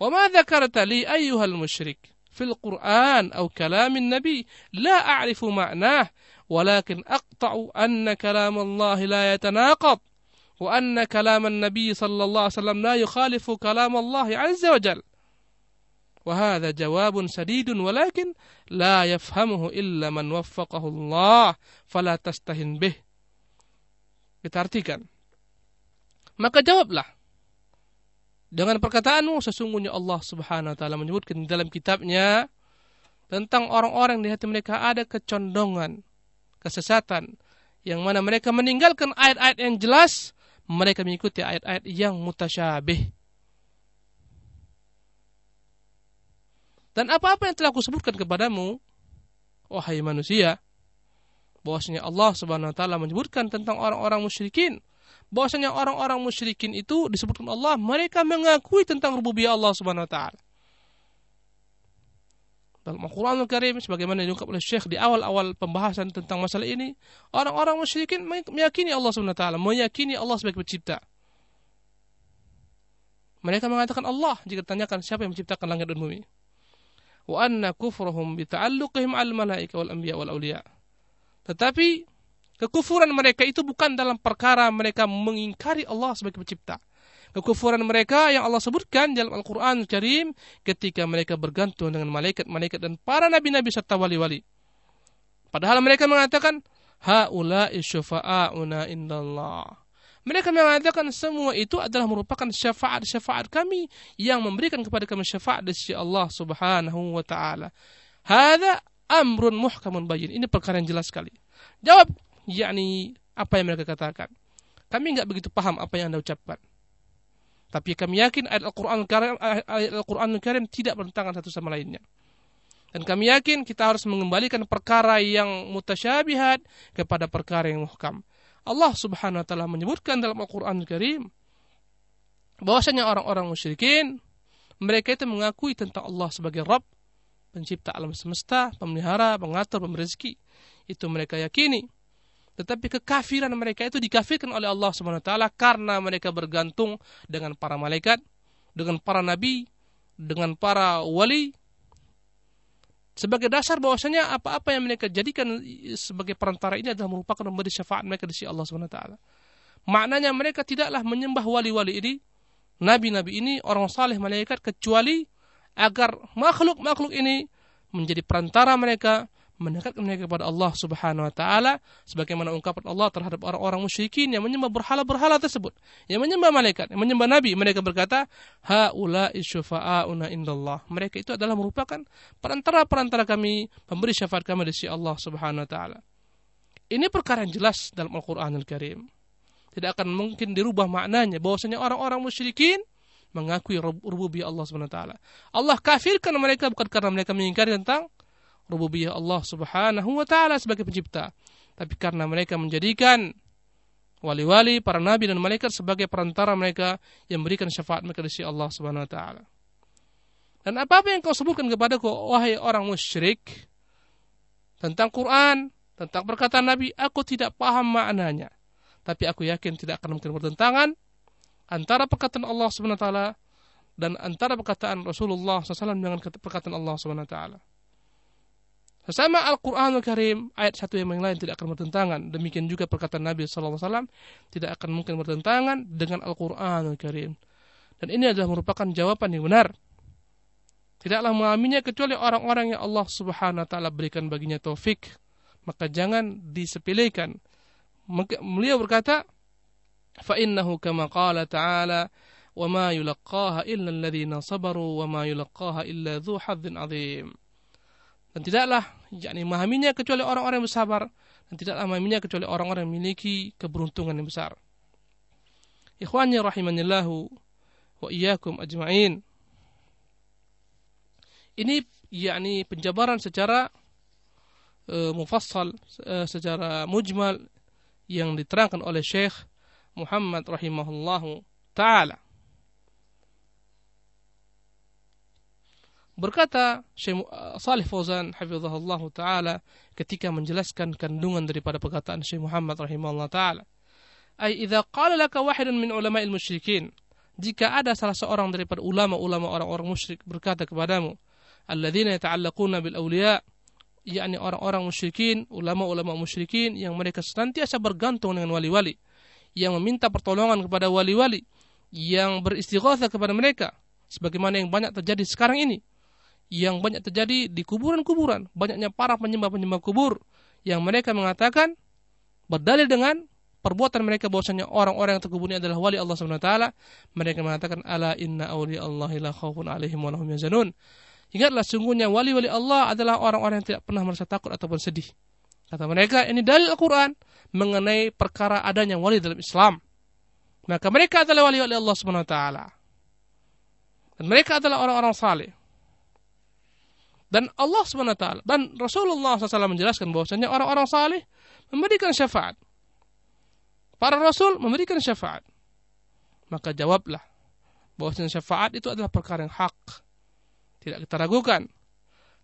وما ذكرت لي أيها المشرك في القرآن أو كلام النبي. لا أعرف معناه. ولكن أقطع أن كلام الله لا يتناقض وأن كلام النبي صلى الله عليه وسلم لا يخالف كلام الله عز وجل وهذا جواب سديد ولكن لا يفهمه إلا من وفقه الله فلا تستهن به kita artikan maka jawablah Dengan perkataanmu sesungguhnya Allah Subhanahu wa taala menyebutkan dalam kitabnya tentang orang-orang di hati mereka ada kecondongan, kesesatan yang mana mereka meninggalkan ayat-ayat yang jelas, mereka mengikuti ayat-ayat yang mutasyabih. Dan apa-apa yang telah aku sebutkan kepadamu, wahai manusia, bahwasanya Allah Subhanahu wa taala menyebutkan tentang orang-orang musyrikin bahwasanya orang-orang musyrikin itu disebutkan Allah mereka mengakui tentang rububiyah Allah Subhanahu wa taala. Dalam Al-Qur'anul Karim sebagaimana diungkap oleh Syekh di awal-awal pembahasan tentang masalah ini, orang-orang musyrikin meyakini Allah taala, meyakini Allah sebagai pencipta. Mereka mengatakan Allah jika ditanyakan siapa yang menciptakan langit dan bumi. Wa anna kufruhum bi ta'alluqihim al malaika wal anbiya wal. Tetapi Kekufuran mereka itu bukan dalam perkara mereka mengingkari Allah sebagai pencipta. Kekufuran mereka yang Allah sebutkan dalam Al-Quran Karim ketika mereka bergantung dengan malaikat-malaikat dan para nabi-nabi serta wali-wali. Padahal mereka mengatakan, Ha'ula'i syufa'a'una indallah. Mereka mengatakan semua itu adalah merupakan syafaat-syafaat kami yang memberikan kepada kami syafaat dari sisi Allah Subhanahu wa taala. Hada amrun muhkamun bayin. Ini perkara yang jelas sekali. Jawab yakni apa yang mereka katakan. Kami nggak begitu paham apa yang Anda ucapkan. Tapi kami yakin ayat Al-Quran ayat Al-Quran Karim tidak bertentangan satu sama lainnya. Dan kami yakin kita harus mengembalikan perkara yang mutasyabihat kepada perkara yang muhkam. Allah Subhanahu wa taala menyebutkan dalam Al-Qur'an Karim bahwasanya orang-orang musyrikin mereka itu mengakui tentang Allah sebagai Rabb, pencipta alam semesta, pemelihara, pengatur, pemberi rezeki. Itu mereka yakini. Tetapi kekafiran mereka itu dikafirkan oleh Allah SWT karena mereka bergantung dengan para malaikat, dengan para nabi, dengan para wali. Sebagai dasar bahwasanya apa-apa yang mereka jadikan sebagai perantara ini adalah merupakan memberi syafaat mereka di sisi Allah SWT. Maknanya mereka tidaklah menyembah wali-wali ini, nabi-nabi ini, orang saleh malaikat kecuali agar makhluk-makhluk ini menjadi perantara mereka mendekatkan mereka kepada Allah Subhanahu wa taala sebagaimana ungkapan Allah terhadap orang-orang musyrikin yang menyembah berhala-berhala tersebut yang menyembah malaikat yang menyembah nabi. Mereka berkata haula syufa'auna indallah. Mereka itu adalah merupakan perantara-perantara kami pemberi syafaat kami di sisi Allah Subhanahu wa taala. Ini perkara yang jelas dalam Al-Qur'anul Karim. Tidak akan mungkin dirubah maknanya bahwasanya orang-orang musyrikin mengakui rububiyah Allah Subhanahu wa taala. Allah kafirkan mereka bukan karena mereka mengingkari tentang rububiyah Allah Subhanahu wa taala sebagai pencipta, tapi karena mereka menjadikan wali-wali, para nabi dan malaikat sebagai perantara mereka yang memberikan syafaat mereka di sisi Allah Subhanahu wa taala. Dan apa-apa yang kau sebutkan kepadaku wahai orang musyrik tentang Quran, tentang perkataan Nabi, aku tidak paham maknanya. Tapi aku yakin tidak akan mungkin bertentangan antara perkataan Allah Subhanahu wa taala dan antara perkataan Rasulullah SAW dengan perkataan Allah Subhanahu wa taala. Sesama Al-Quranul Karim, ayat satu yang lain tidak akan bertentangan. Demikian juga perkataan Nabi SAW tidak akan mungkin bertentangan dengan Al-Quranul Karim. Dan ini adalah merupakan jawaban yang benar. Tidaklah mengalaminya kecuali orang-orang yang Allah Subhanahu wa taala berikan baginya taufik. Maka jangan disepelekan. Beliau berkata, "Fa innahu kama qala ta'ala, wa ma yulaqqaha illa alladhina sabaru wa ma yulaqqaha illa dzu 'adzim." Dan tidaklah yakni memahaminya kecuali orang-orang yang bersabar dan tidaklah memahaminya kecuali orang-orang yang memiliki keberuntungan yang besar. Ikhwani rahimanillahu wa iyyakum ajma'in. Ini yakni penjabaran secara uh, mufassal uh, secara mujmal yang diterangkan oleh Syekh Muhammad rahimahullahu taala. Berkata Syekh uh, Salih Fauzan hafizahullah taala ketika menjelaskan kandungan daripada perkataan Syekh Muhammad rahimahullah taala. Ai idza qala laka wahidun min ulama'il musyrikin jika ada salah seorang daripada ulama-ulama orang-orang musyrik berkata kepadamu alladzina yata'allaquna bil awliya yakni orang-orang musyrikin ulama-ulama musyrikin yang mereka senantiasa bergantung dengan wali-wali yang meminta pertolongan kepada wali-wali yang beristighatsah kepada mereka sebagaimana yang banyak terjadi sekarang ini yang banyak terjadi di kuburan-kuburan. Banyaknya para penyembah-penyembah kubur yang mereka mengatakan berdalil dengan perbuatan mereka bahwasanya orang-orang yang terkubur ini adalah wali Allah Subhanahu wa taala. Mereka mengatakan ala inna awliya Allah la khaufun alaihim wa lahum yazanun. Ingatlah sungguhnya wali-wali Allah adalah orang-orang yang tidak pernah merasa takut ataupun sedih. Kata mereka, ini dalil Al-Quran mengenai perkara adanya wali dalam Islam. Maka mereka adalah wali-wali Allah Subhanahu wa taala. Dan mereka adalah orang-orang saleh. Dan Allah SWT dan Rasulullah SAW menjelaskan bahwasanya orang-orang saleh memberikan syafaat. Para rasul memberikan syafaat. Maka jawablah bahwasanya syafaat itu adalah perkara yang hak. Tidak kita ragukan.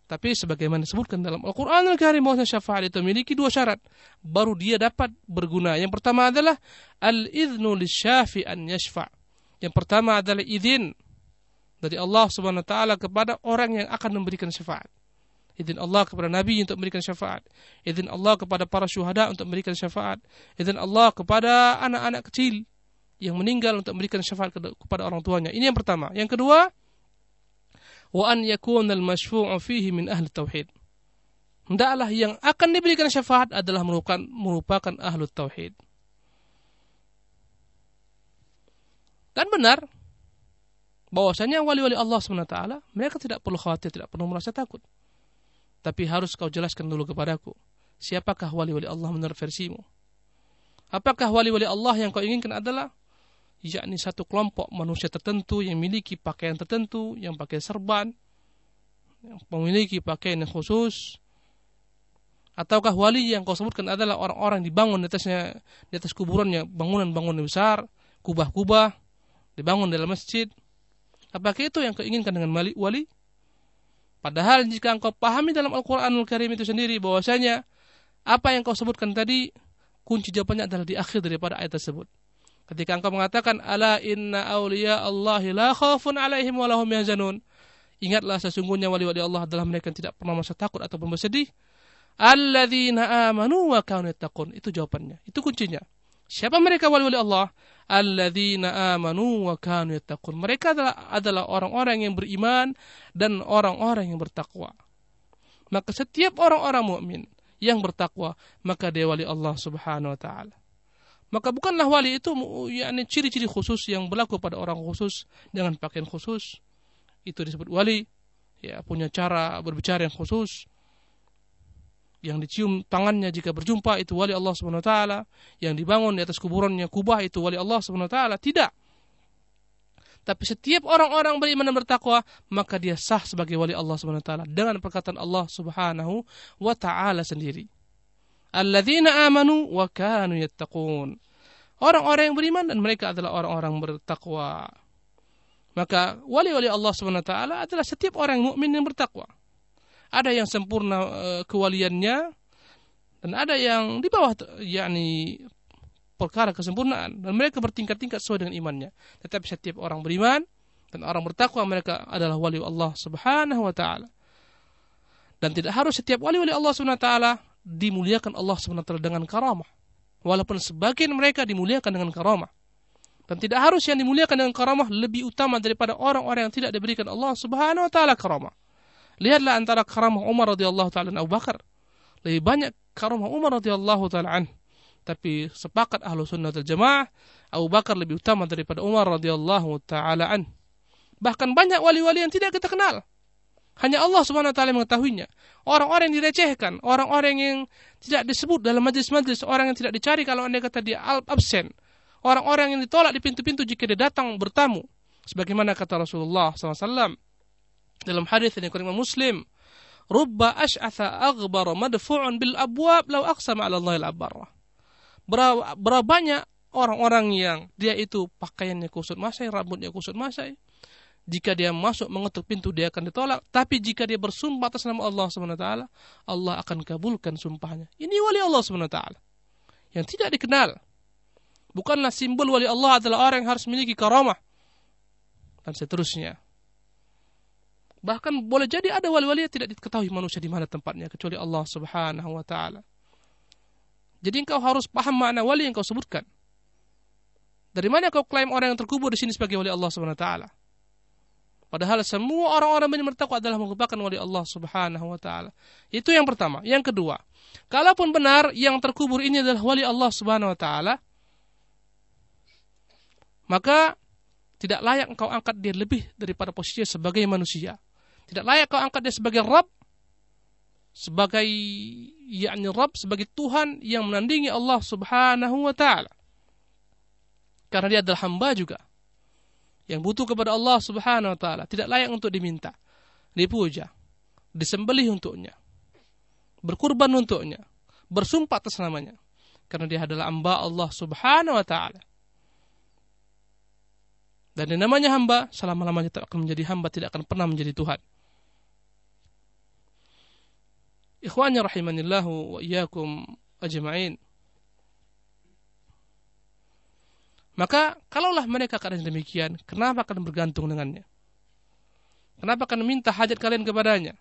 Tapi sebagaimana disebutkan dalam Al-Quran Al-Karim bahwasanya syafaat itu memiliki dua syarat. Baru dia dapat berguna. Yang pertama adalah al-idhnu lisyafi an yashfa. Yang pertama adalah izin dari Allah Subhanahu wa taala kepada orang yang akan memberikan syafaat. Izin Allah kepada Nabi untuk memberikan syafaat. Izin Allah kepada para syuhada untuk memberikan syafaat. Izin Allah kepada anak-anak kecil yang meninggal untuk memberikan syafaat kepada orang tuanya. Ini yang pertama. Yang kedua, wa an yakun al-masyfu'u fihi min ahli tauhid. Hendaklah yang akan diberikan syafaat adalah merupakan merupakan ahlu tauhid. Dan benar, bahwasanya wali-wali Allah SWT, mereka tidak perlu khawatir, tidak perlu merasa takut. Tapi harus kau jelaskan dulu kepadaku, siapakah wali-wali Allah menurut versimu? Apakah wali-wali Allah yang kau inginkan adalah yakni satu kelompok manusia tertentu yang memiliki pakaian tertentu, yang pakai serban, yang memiliki pakaian yang khusus, ataukah wali yang kau sebutkan adalah orang-orang dibangun di atasnya di atas kuburannya bangunan-bangunan besar, kubah-kubah dibangun dalam masjid, Apakah itu yang keinginkan dengan wali? wali? Padahal jika engkau pahami dalam Al-Quranul Karim itu sendiri bahwasanya apa yang kau sebutkan tadi kunci jawabannya adalah di akhir daripada ayat tersebut. Ketika engkau mengatakan ala inna awliya Allahi la khafun alaihim wa lahum yahzanun. Ingatlah sesungguhnya wali-wali Allah adalah mereka yang tidak pernah merasa takut ataupun bersedih. Alladzina amanu wa kanu. Itu jawabannya. Itu kuncinya. Siapa mereka wali-wali Allah? Alladzina amanu wa kanu yattaqun. Mereka adalah adalah orang-orang yang beriman dan orang-orang yang bertakwa. Maka setiap orang-orang mukmin yang bertakwa, maka dia wali Allah Subhanahu wa taala. Maka bukanlah wali itu yakni ciri-ciri khusus yang berlaku pada orang khusus dengan pakaian khusus. Itu disebut wali. Ya, punya cara berbicara yang khusus. Yang dicium tangannya jika berjumpa itu wali Allah Subhanahu wa taala, yang dibangun di atas kuburannya kubah itu wali Allah Subhanahu wa taala. Tidak. Tapi setiap orang-orang beriman dan bertakwa, maka dia sah sebagai wali Allah Subhanahu wa taala dengan perkataan Allah Subhanahu wa taala sendiri. Alladzina amanu wa kanu yattaqun. Orang-orang yang beriman dan mereka adalah orang-orang bertakwa. Maka wali-wali Allah Subhanahu wa taala adalah setiap orang mukmin yang bertakwa. Ada yang sempurna uh, kewaliannya dan ada yang di bawah yakni perkara kesempurnaan dan mereka bertingkat-tingkat sesuai dengan imannya. Tetapi setiap orang beriman dan orang bertakwa mereka adalah wali Allah Subhanahu wa taala. Dan tidak harus setiap wali-wali Allah Subhanahu wa taala dimuliakan Allah Subhanahu wa taala dengan karamah. Walaupun sebagian mereka dimuliakan dengan karamah. Dan tidak harus yang dimuliakan dengan karamah lebih utama daripada orang-orang yang tidak diberikan Allah Subhanahu wa taala karamah. Lihatlah antara karamah Umar radhiyallahu taala Abu Bakar. Lebih banyak karamah Umar radhiyallahu taala an. Tapi sepakat ahlu sunnah wal jamaah, Abu Bakar lebih utama daripada Umar radhiyallahu taala an. Bahkan banyak wali-wali yang tidak kita kenal. Hanya Allah subhanahu wa ta'ala mengetahuinya. Orang-orang yang direcehkan, orang-orang yang tidak disebut dalam majlis-majlis, orang yang tidak dicari kalau anda kata dia absen. Orang-orang yang ditolak di pintu-pintu jika dia datang bertamu. Sebagaimana kata Rasulullah SAW dalam hadis yang dikutip Muslim, "Rubba ash'atha aghbar madfu'un bil abwab law aqsama 'ala Allah al-abarra." Berapa, banyak orang-orang yang dia itu pakaiannya kusut masai, rambutnya kusut masai. Jika dia masuk mengetuk pintu dia akan ditolak. Tapi jika dia bersumpah atas nama Allah SWT, Allah akan kabulkan sumpahnya. Ini wali Allah SWT. Yang tidak dikenal. Bukanlah simbol wali Allah adalah orang yang harus memiliki karamah. Dan seterusnya. Bahkan boleh jadi ada wali-wali yang tidak diketahui manusia di mana tempatnya kecuali Allah Subhanahu wa taala. Jadi engkau harus paham makna wali yang kau sebutkan. Dari mana kau klaim orang yang terkubur di sini sebagai wali Allah Subhanahu wa taala? Padahal semua orang-orang yang bertakwa adalah merupakan wali Allah Subhanahu wa taala. Itu yang pertama. Yang kedua, kalaupun benar yang terkubur ini adalah wali Allah Subhanahu wa taala, maka tidak layak engkau angkat dia lebih daripada posisinya sebagai manusia. Tidak layak kau angkat dia sebagai Rabb, sebagai yakni Rabb, sebagai Tuhan yang menandingi Allah Subhanahu wa taala. Karena dia adalah hamba juga yang butuh kepada Allah Subhanahu wa taala, tidak layak untuk diminta, dipuja, disembelih untuknya, berkurban untuknya, bersumpah atas namanya. Karena dia adalah hamba Allah Subhanahu wa taala. Dan yang namanya hamba, selama-lamanya tidak akan menjadi hamba, tidak akan pernah menjadi Tuhan. Ikhwanya rahimanillahu wa iyyakum ajma'in. Maka kalaulah mereka keadaan demikian, kenapa kalian bergantung dengannya? Kenapa kalian minta hajat kalian kepadanya?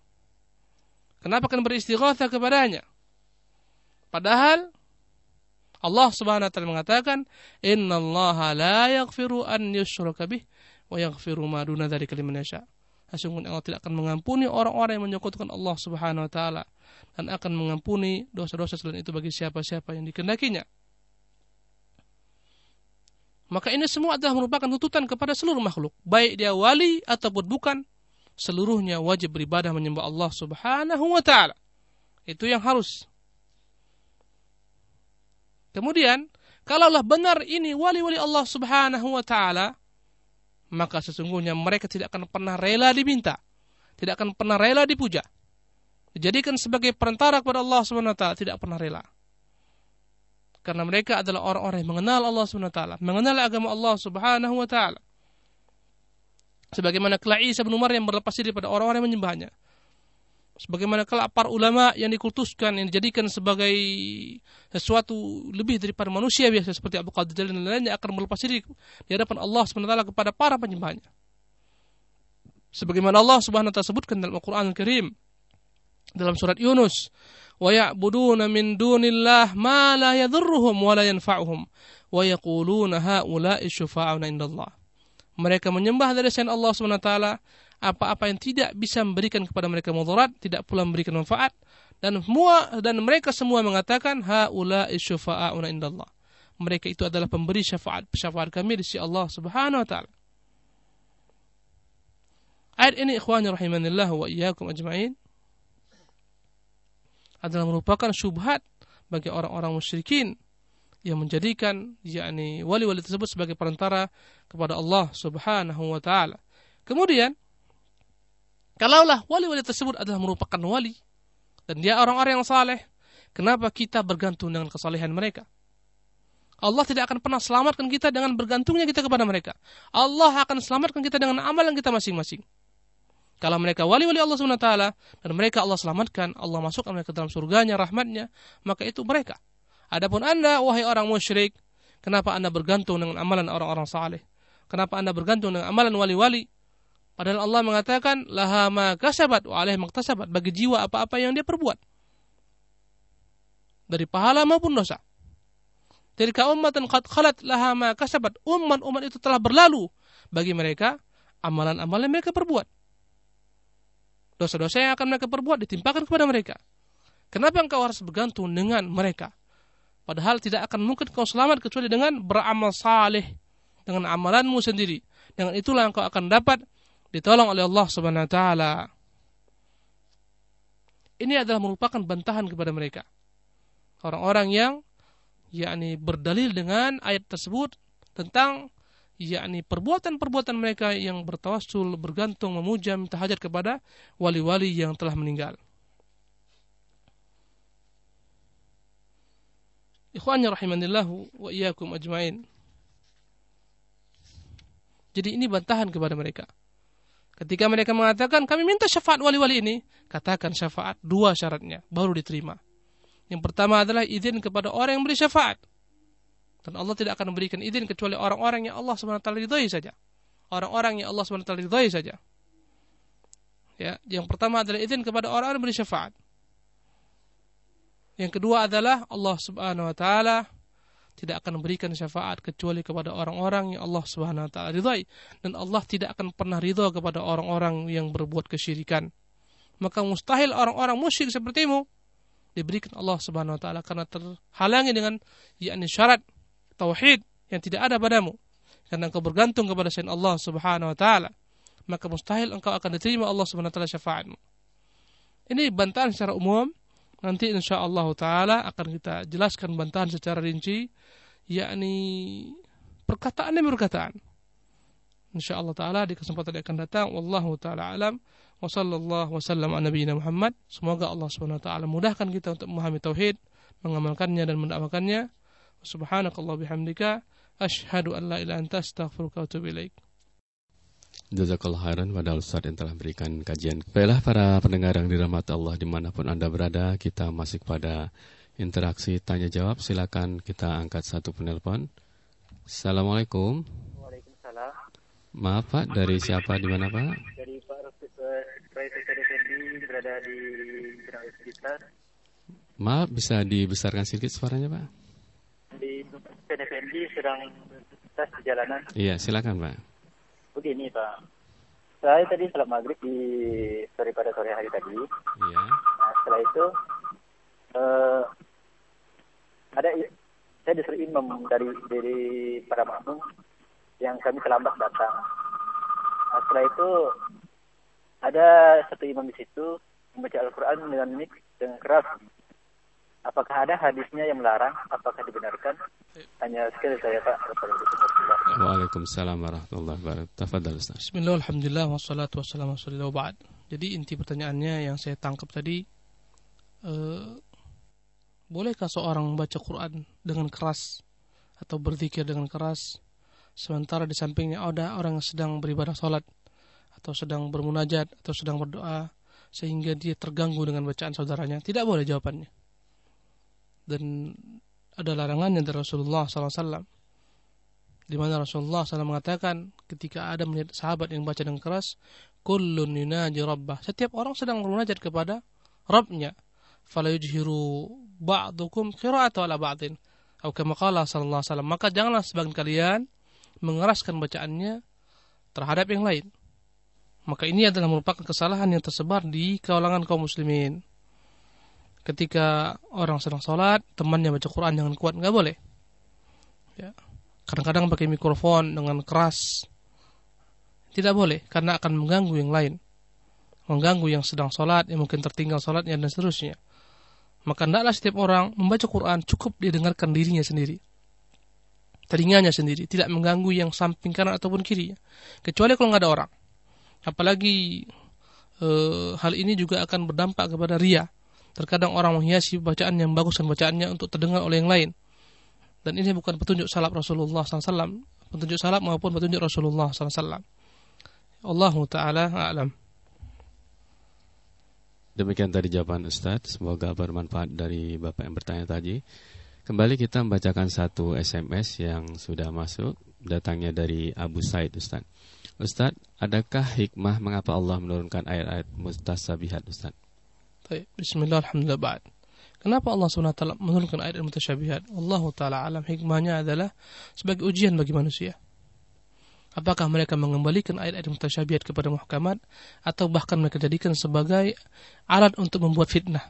Kenapa kalian beristighatsah kepadanya? Padahal Allah Subhanahu wa taala mengatakan, "Innallaha la yaghfiru an yushraka bih wa yaghfiru ma duna dzalika liman yasha." Sesungguhnya Allah tidak akan mengampuni orang-orang yang menyekutukan Allah Subhanahu wa taala dan akan mengampuni dosa-dosa selain itu bagi siapa-siapa yang dikehendakinya. Maka ini semua adalah merupakan tuntutan kepada seluruh makhluk, baik dia wali ataupun bukan, seluruhnya wajib beribadah menyembah Allah Subhanahu wa taala. Itu yang harus. Kemudian, kalaulah benar ini wali-wali Allah Subhanahu wa taala, maka sesungguhnya mereka tidak akan pernah rela diminta, tidak akan pernah rela dipuja dijadikan sebagai perantara kepada Allah taala tidak pernah rela. Karena mereka adalah orang-orang yang mengenal Allah taala, mengenal agama Allah Subhanahu taala. Sebagaimana kelak Isa bin Umar yang berlepas diri pada orang-orang yang menyembahnya. Sebagaimana kelak para ulama yang dikultuskan, yang dijadikan sebagai sesuatu lebih daripada manusia biasa seperti Abu Qadir dan lainnya akan berlepas diri di hadapan Allah taala kepada para penyembahnya. Sebagaimana Allah Subhanahu wa taala sebutkan dalam Al-Qur'an Al-Karim, dalam surat Yunus. Wa ya'buduna min dunillah ma la yadhurruhum wa la yanfa'uhum. Wa yaquluna haula'i syufa'una indallah. Mereka menyembah dari selain Allah SWT apa-apa yang tidak bisa memberikan kepada mereka mudarat tidak pula memberikan manfaat. Dan semua dan mereka semua mengatakan haula'i syufa'una indallah. Mereka itu adalah pemberi syafaat syafaat kami di sisi Allah Subhanahu wa taala. Ayat ini ikhwani rahimanillah wa iyyakum ajma'in adalah merupakan syubhat bagi orang-orang musyrikin yang menjadikan yakni wali-wali tersebut sebagai perantara kepada Allah Subhanahu wa taala. Kemudian kalaulah wali-wali tersebut adalah merupakan wali dan dia orang-orang yang saleh, kenapa kita bergantung dengan kesalehan mereka? Allah tidak akan pernah selamatkan kita dengan bergantungnya kita kepada mereka. Allah akan selamatkan kita dengan amalan kita masing-masing. Kalau mereka wali-wali Allah SWT dan mereka Allah selamatkan, Allah masukkan mereka ke dalam surganya, rahmatnya, maka itu mereka. Adapun anda, wahai orang musyrik, kenapa anda bergantung dengan amalan orang-orang saleh? Kenapa anda bergantung dengan amalan wali-wali? Padahal Allah mengatakan, laha ma kasabat wa maktasabat. Bagi jiwa apa-apa yang dia perbuat. Dari pahala maupun dosa. Tilka ummatan qad khalat laha ma kasabat. Umat-umat itu telah berlalu bagi mereka amalan-amalan mereka perbuat. Dosa-dosa yang akan mereka perbuat ditimpakan kepada mereka. Kenapa engkau harus bergantung dengan mereka? Padahal tidak akan mungkin kau selamat kecuali dengan beramal saleh dengan amalanmu sendiri. Dengan itulah engkau akan dapat ditolong oleh Allah Subhanahu wa taala. Ini adalah merupakan bantahan kepada mereka. Orang-orang yang yakni berdalil dengan ayat tersebut tentang yakni perbuatan-perbuatan mereka yang bertawassul, bergantung, memuja, minta hajat kepada wali-wali yang telah meninggal. Ikhwani rahimanillahu wa iyyakum ajmain. Jadi ini bantahan kepada mereka. Ketika mereka mengatakan kami minta syafaat wali-wali ini, katakan syafaat dua syaratnya baru diterima. Yang pertama adalah izin kepada orang yang beri syafaat. Dan Allah tidak akan memberikan izin kecuali orang-orang yang Allah SWT ridhoi saja. Orang-orang yang Allah SWT ridhoi saja. Ya, yang pertama adalah izin kepada orang yang beri syafaat. Yang kedua adalah Allah Subhanahu wa taala tidak akan memberikan syafaat kecuali kepada orang-orang yang Allah Subhanahu wa taala ridhai dan Allah tidak akan pernah ridha kepada orang-orang yang berbuat kesyirikan. Maka mustahil orang-orang musyrik sepertimu diberikan Allah Subhanahu wa taala karena terhalangi dengan yakni syarat tauhid yang tidak ada padamu. Karena engkau bergantung kepada selain Allah Subhanahu wa taala, maka mustahil engkau akan diterima Allah Subhanahu wa taala syafaatmu. Ini bantahan secara umum. Nanti insya Allah taala akan kita jelaskan bantahan secara rinci yakni perkataan demi perkataan. Insya Allah taala di kesempatan yang akan datang wallahu taala alam wa sallallahu wasallam ala nabiyina Muhammad. Semoga Allah Subhanahu wa taala mudahkan kita untuk memahami tauhid, mengamalkannya dan mendakwakannya. Subhanakallah bihamdika asyhadu an la ilaha anta astaghfiruka wa atubu ilaik. Jazakallah khairan pada Ustaz yang telah berikan kajian. Baiklah para pendengar yang dirahmati Allah di mana pun Anda berada, kita masih pada interaksi tanya jawab. Silakan kita angkat satu penelpon. Assalamualaikum. Waalaikumsalam. Maaf Pak, dari siapa di mana Pak? Dari Pak Profesor Effendi berada di. Maaf, bisa dibesarkan sedikit suaranya Pak? Effendi sedang bertugas di jalanan. Iya, silakan Pak. Begini Pak, saya tadi salat maghrib di sore pada sore hari tadi. Iya. Nah, setelah itu eh, ada saya disuruh imam dari dari para makmum yang kami terlambat datang. Nah, setelah itu ada satu imam di situ membaca Al-Quran dengan mix dengan keras. Apakah ada hadisnya yang melarang? Apakah dibenarkan? Hanya sekali saya Pak. Assalamualaikum warahmatullahi wabarakatuh. Waalaikumsalam warahmatullahi wabarakatuh. Tafadhal Ustaz. Bismillah, alhamdulillah, wassalatu wassalamu ala rasulillah wa ba'd. Jadi inti pertanyaannya yang saya tangkap tadi, eh, bolehkah seorang membaca Quran dengan keras atau berzikir dengan keras, sementara di sampingnya ada orang yang sedang beribadah sholat, atau sedang bermunajat, atau sedang berdoa, sehingga dia terganggu dengan bacaan saudaranya? Tidak boleh jawabannya. Dan ada larangannya dari Rasulullah SAW di mana Rasulullah SAW mengatakan ketika ada melihat sahabat yang baca dengan keras, kullun yunaji. Setiap orang sedang bermunajat kepada Rabbnya. Fala yujhiru ba'dukum qira'atu ala ba'din. Atau kama qala sallallahu alaihi wasallam. Maka janganlah sebagian kalian mengeraskan bacaannya terhadap yang lain. Maka ini adalah merupakan kesalahan yang tersebar di kalangan kaum muslimin. Ketika orang sedang sholat, temannya baca Quran dengan kuat, nggak boleh. Ya kadang-kadang pakai mikrofon dengan keras tidak boleh karena akan mengganggu yang lain mengganggu yang sedang sholat yang mungkin tertinggal sholatnya dan seterusnya Maka tidaklah setiap orang membaca Quran cukup dia dengarkan dirinya sendiri. Telinganya sendiri, tidak mengganggu yang samping kanan ataupun kiri. Kecuali kalau nggak ada orang. Apalagi e, hal ini juga akan berdampak kepada ria. Terkadang orang menghiasi bacaan yang bagus dan bacaannya untuk terdengar oleh yang lain. Dan ini bukan petunjuk salaf Rasulullah SAW. Petunjuk salaf maupun petunjuk Rasulullah SAW. Allah Ta'ala a'lam. Demikian tadi jawaban Ustadz, semoga bermanfaat dari Bapak yang bertanya tadi. Kembali kita membacakan satu SMS yang sudah masuk, datangnya dari Abu Said Ustadz. Ustadz, adakah hikmah mengapa Allah menurunkan ayat-ayat mustasabihat Ustadz? Bismillah, alhamdulillah, ba'd. Kenapa Allah SWT menurunkan ayat mutasyabihat? Allah Ta'ala alam hikmahnya adalah sebagai ujian bagi manusia. Apakah mereka mengembalikan ayat-ayat mutasyabihat kepada muhkamat atau bahkan mereka jadikan sebagai alat untuk membuat fitnah?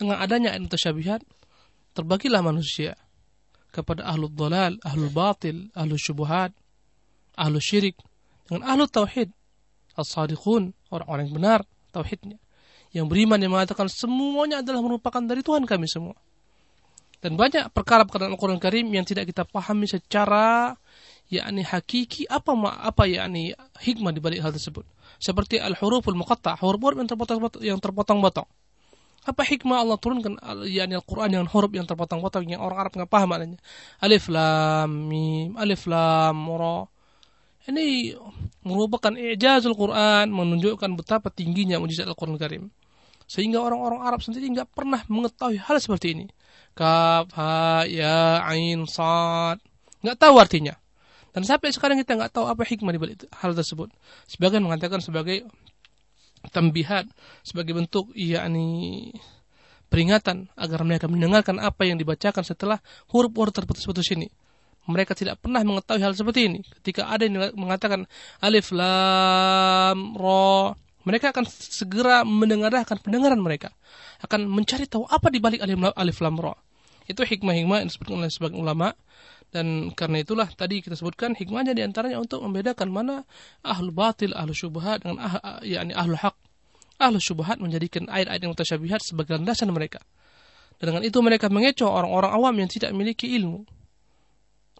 Dengan adanya ayat mutasyabihat, terbagilah manusia kepada ahlul dalal, ahlul batil, ahlul syubuhat, ahlul syirik, dengan ahlul tauhid, as-sadiqun, orang-orang yang benar tauhidnya. Yang beriman yang mengatakan semuanya adalah merupakan dari Tuhan kami semua. Dan banyak perkara-perkara Al-Quran Karim yang tidak kita pahami secara yakni hakiki apa apa yakni hikmah di balik hal tersebut. Seperti al-huruful muqatta, huruf-huruf yang terpotong-potong yang terpotong-potong. Apa hikmah Allah turunkan yakni Al-Qur'an yang huruf yang terpotong-potong yang orang Arab nggak paham maknanya. Alif lam mim, alif lam ra. Ini merupakan ijazul Quran menunjukkan betapa tingginya mujizat Al-Quran Karim. Sehingga orang-orang Arab sendiri nggak pernah mengetahui hal seperti ini. Kaf, ha, ya, ain, sad. Nggak tahu artinya. Dan sampai sekarang kita nggak tahu apa hikmah di balik hal tersebut. Sebagian mengatakan sebagai tambihat, sebagai bentuk yakni peringatan agar mereka mendengarkan apa yang dibacakan setelah huruf-huruf terputus-putus ini. Mereka tidak pernah mengetahui hal seperti ini. Ketika ada yang mengatakan alif lam ra, mereka akan segera mendengarkan pendengaran mereka. Akan mencari tahu apa di balik alif, alif lam ra. Itu hikmah-hikmah yang disebutkan oleh sebagian ulama dan karena itulah tadi kita sebutkan hikmahnya di antaranya untuk membedakan mana ahlu batil, ahlu syubhat dengan ah, ah, yakni ahlu hak. Ahlu syubhat menjadikan ayat-ayat yang mutasyabihat sebagai landasan mereka. Dan dengan itu mereka mengecoh orang-orang awam yang tidak memiliki ilmu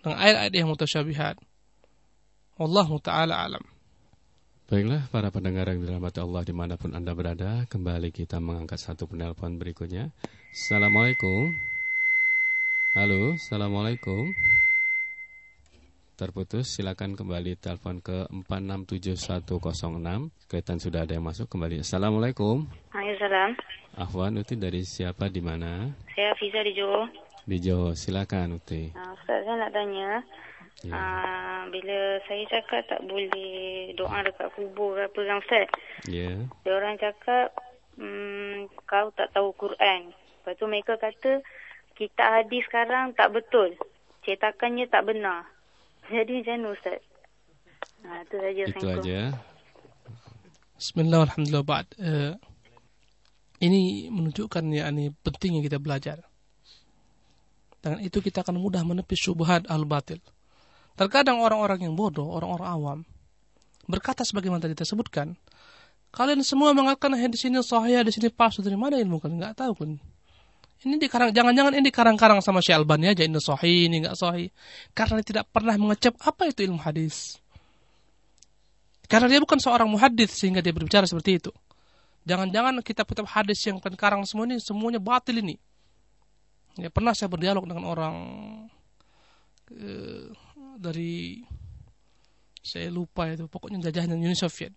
dengan ayat-ayat yang mutasyabihat. Wallahu ta'ala alam. Baiklah para pendengar yang dirahmati Allah di mana pun Anda berada Kembali kita mengangkat satu penelpon berikutnya Assalamualaikum Halo, Assalamualaikum terputus, silakan kembali telepon ke 467106. Kelihatan sudah ada yang masuk kembali. Assalamualaikum. Waalaikumsalam. Ahwan Uti dari siapa di mana? Saya Fiza di Johor. Di Johor, silakan Uti. Uh, Ustaz saya nak tanya, ya. uh, bila saya cakap tak boleh doa dekat kubur apa kan Ustaz? Ya. Dia orang cakap, hmm, kau tak tahu Quran. Lepas tu mereka kata, kita hadis sekarang tak betul. Cetakannya tak benar. [laughs] Jadi macam mana Ustaz? Ha, itu saja. Itu saja. Bismillah, Alhamdulillah, ba'd. Uh, ini menunjukkan ya, ini pentingnya kita belajar. Dengan itu kita akan mudah menepis syubhat al-batil. Terkadang orang-orang yang bodoh, orang-orang awam, berkata sebagaimana tadi tersebutkan, kalian semua mengatakan di sini sahih, di sini palsu, dari mana ilmu kalian? Enggak tahu kan? Ini dikarang, jangan-jangan ini karang-karang sama Syekh Albani aja, ini sahih, ini enggak sahih. Karena dia tidak pernah mengecap apa itu ilmu hadis. Karena dia bukan seorang muhadis sehingga dia berbicara seperti itu. Jangan-jangan kitab-kitab hadis yang penkarang semua ini semuanya batil ini. Ya, pernah saya berdialog dengan orang uh, dari saya lupa itu, pokoknya jajahan Uni Soviet.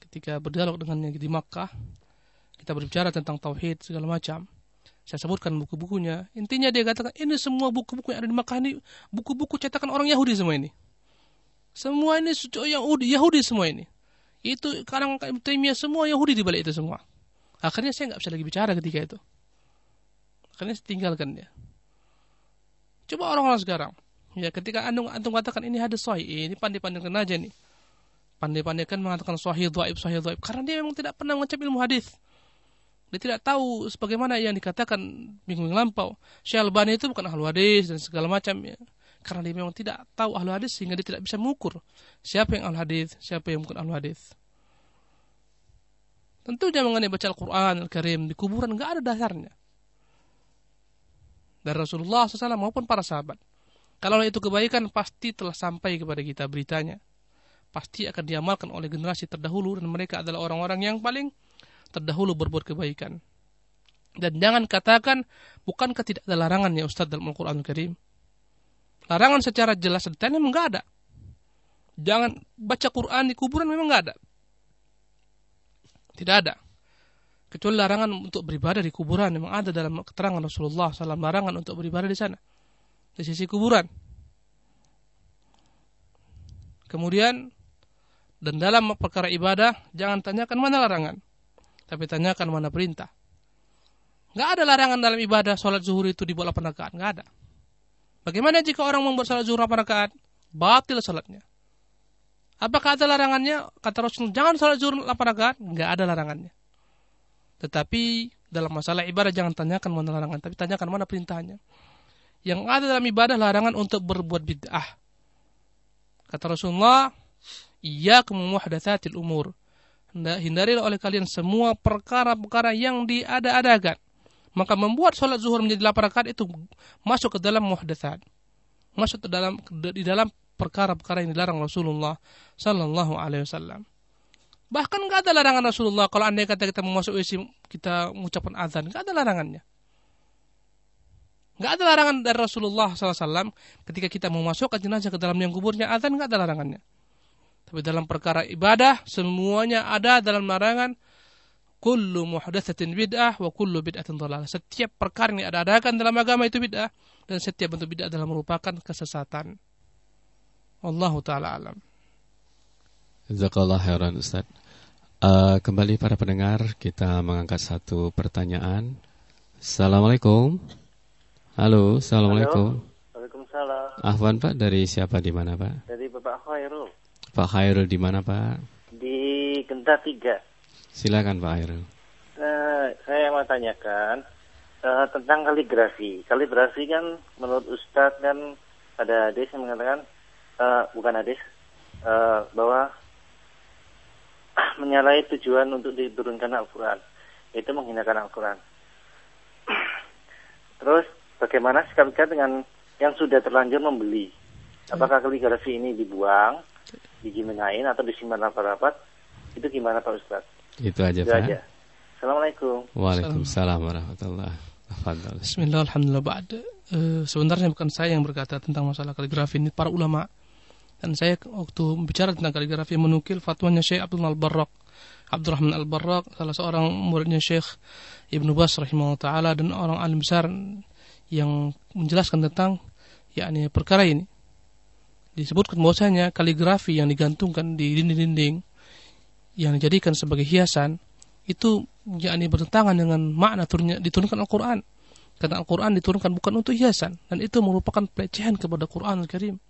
Ketika berdialog dengannya di Makkah, kita berbicara tentang tauhid segala macam saya sebutkan buku-bukunya. Intinya dia katakan ini semua buku-buku yang ada di Makkah ini buku-buku cetakan orang Yahudi semua ini. Semua ini Yahudi, Yahudi semua ini. Itu kadang Taimiyah semua Yahudi di balik itu semua. Akhirnya saya nggak bisa lagi bicara ketika itu. Saya tinggalkan dia. Coba orang-orang sekarang. Ya, ketika antum antum katakan ini hadis sahih, ini pandai-pandaikan aja nih. Pandai-pandai kan mengatakan sahih dhaif sahih dhaif karena dia memang tidak pernah mengecap ilmu hadis. Dia tidak tahu sebagaimana yang dikatakan minggu yang lampau. Syalbani itu bukan ahlu hadis dan segala macam ya. Karena dia memang tidak tahu ahlu hadis sehingga dia tidak bisa mengukur siapa yang ahlu hadis, siapa yang bukan ahlu hadis. Tentunya mengenai baca Al-Quran Al-Karim di kuburan nggak ada dasarnya. Dari Rasulullah SAW maupun para sahabat. Kalau itu kebaikan pasti telah sampai kepada kita beritanya. Pasti akan diamalkan oleh generasi terdahulu dan mereka adalah orang-orang yang paling terdahulu berbuat kebaikan. Dan jangan katakan bukankah tidak ada larangan ya Ustaz dalam Al-Quran Al-Karim. Larangan secara jelas detailnya memang ada. Jangan baca Quran di kuburan memang nggak ada. Tidak ada. Kecuali larangan untuk beribadah di kuburan memang ada dalam keterangan Rasulullah SAW larangan untuk beribadah di sana di sisi kuburan. Kemudian dan dalam perkara ibadah jangan tanyakan mana larangan, tapi tanyakan mana perintah. Gak ada larangan dalam ibadah sholat zuhur itu dibuat 8 rakaat, gak ada. Bagaimana jika orang membuat sholat zuhur 8 rakaat? Batil sholatnya. Apakah ada larangannya? Kata Rasul, jangan sholat zuhur 8 rakaat. Enggak ada larangannya. Tetapi dalam masalah ibadah jangan tanyakan mana larangan, tapi tanyakan mana perintahnya. Yang ada dalam ibadah larangan untuk berbuat bid'ah. Kata Rasulullah, iya muhdatsatil umur. Hindarilah oleh kalian semua perkara-perkara yang diada-adakan. Maka membuat sholat zuhur menjadi 8 rakaat itu masuk ke dalam muhdatsat. Masuk ke dalam di dalam perkara-perkara yang dilarang Rasulullah Sallallahu Alaihi Wasallam. Bahkan nggak ada larangan Rasulullah kalau anda kata kita masuk WC kita mengucapkan azan, nggak ada larangannya. Nggak ada larangan dari Rasulullah SAW ketika kita mau masuk ke jenazah ke dalam yang kuburnya azan nggak ada larangannya. Tapi dalam perkara ibadah semuanya ada dalam larangan kullu muhdatsatin bid'ah wa kullu bid'atin dhalalah. Setiap perkara yang ada-adakan dalam agama itu bid'ah dan setiap bentuk bid'ah adalah merupakan kesesatan. Wallahu taala alam. Jazakallah khairan Ustaz. Uh, kembali para pendengar, kita mengangkat satu pertanyaan. Assalamualaikum. Halo, Assalamualaikum. Halo. Waalaikumsalam. Ahwan Pak, dari siapa di mana Pak? Dari Bapak Khairul. Pak Khairul di mana Pak? Di Genta 3. Silakan Pak Khairul. Uh, saya mau tanyakan uh, tentang kaligrafi. Kaligrafi kan menurut Ustadz kan ada hadis yang mengatakan uh, bukan hadis uh, bahwa [coughs] menyalahi tujuan untuk diturunkan Al-Quran itu menghinakan Al-Quran. [coughs] Terus bagaimana sikap kita dengan yang sudah terlanjur membeli? Apakah kaligrafi ini dibuang, dijiminain atau disimpan rapat-rapat? Itu gimana Pak Ustadz? Itu aja Itu Pak. aja. Assalamualaikum. Waalaikumsalam warahmatullahi wabarakatuh. Bismillah, Alhamdulillah, ba'd. Uh, sebenarnya bukan saya yang berkata tentang masalah kaligrafi ini, para ulama. Dan saya waktu bicara tentang kaligrafi menukil fatwanya Syekh Abdul Al-Barraq. Abdurrahman Al-Barraq, salah seorang muridnya Syekh Ibnu Bas rahimahullah taala dan orang alim besar yang menjelaskan tentang yakni perkara ini. Disebutkan bahwasanya kaligrafi yang digantungkan di dinding-dinding yang dijadikan sebagai hiasan itu yakni bertentangan dengan makna turunnya diturunkan Al-Qur'an. Karena Al-Quran diturunkan bukan untuk hiasan dan itu merupakan pelecehan kepada Quran Al-Karim.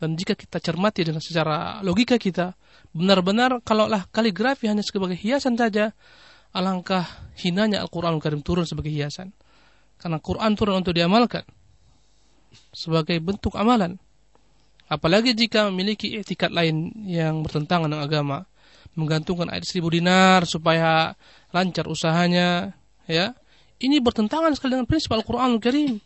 Dan jika kita cermati dengan secara logika kita, benar-benar kalaulah kaligrafi hanya sebagai hiasan saja, alangkah hinanya Al-Quran Al-Karim turun sebagai hiasan. Karena Quran turun untuk diamalkan sebagai bentuk amalan. Apalagi jika memiliki etikat lain yang bertentangan dengan agama, menggantungkan ayat seribu dinar supaya lancar usahanya, ya, ini bertentangan sekali dengan prinsip Al-Quran Al-Karim.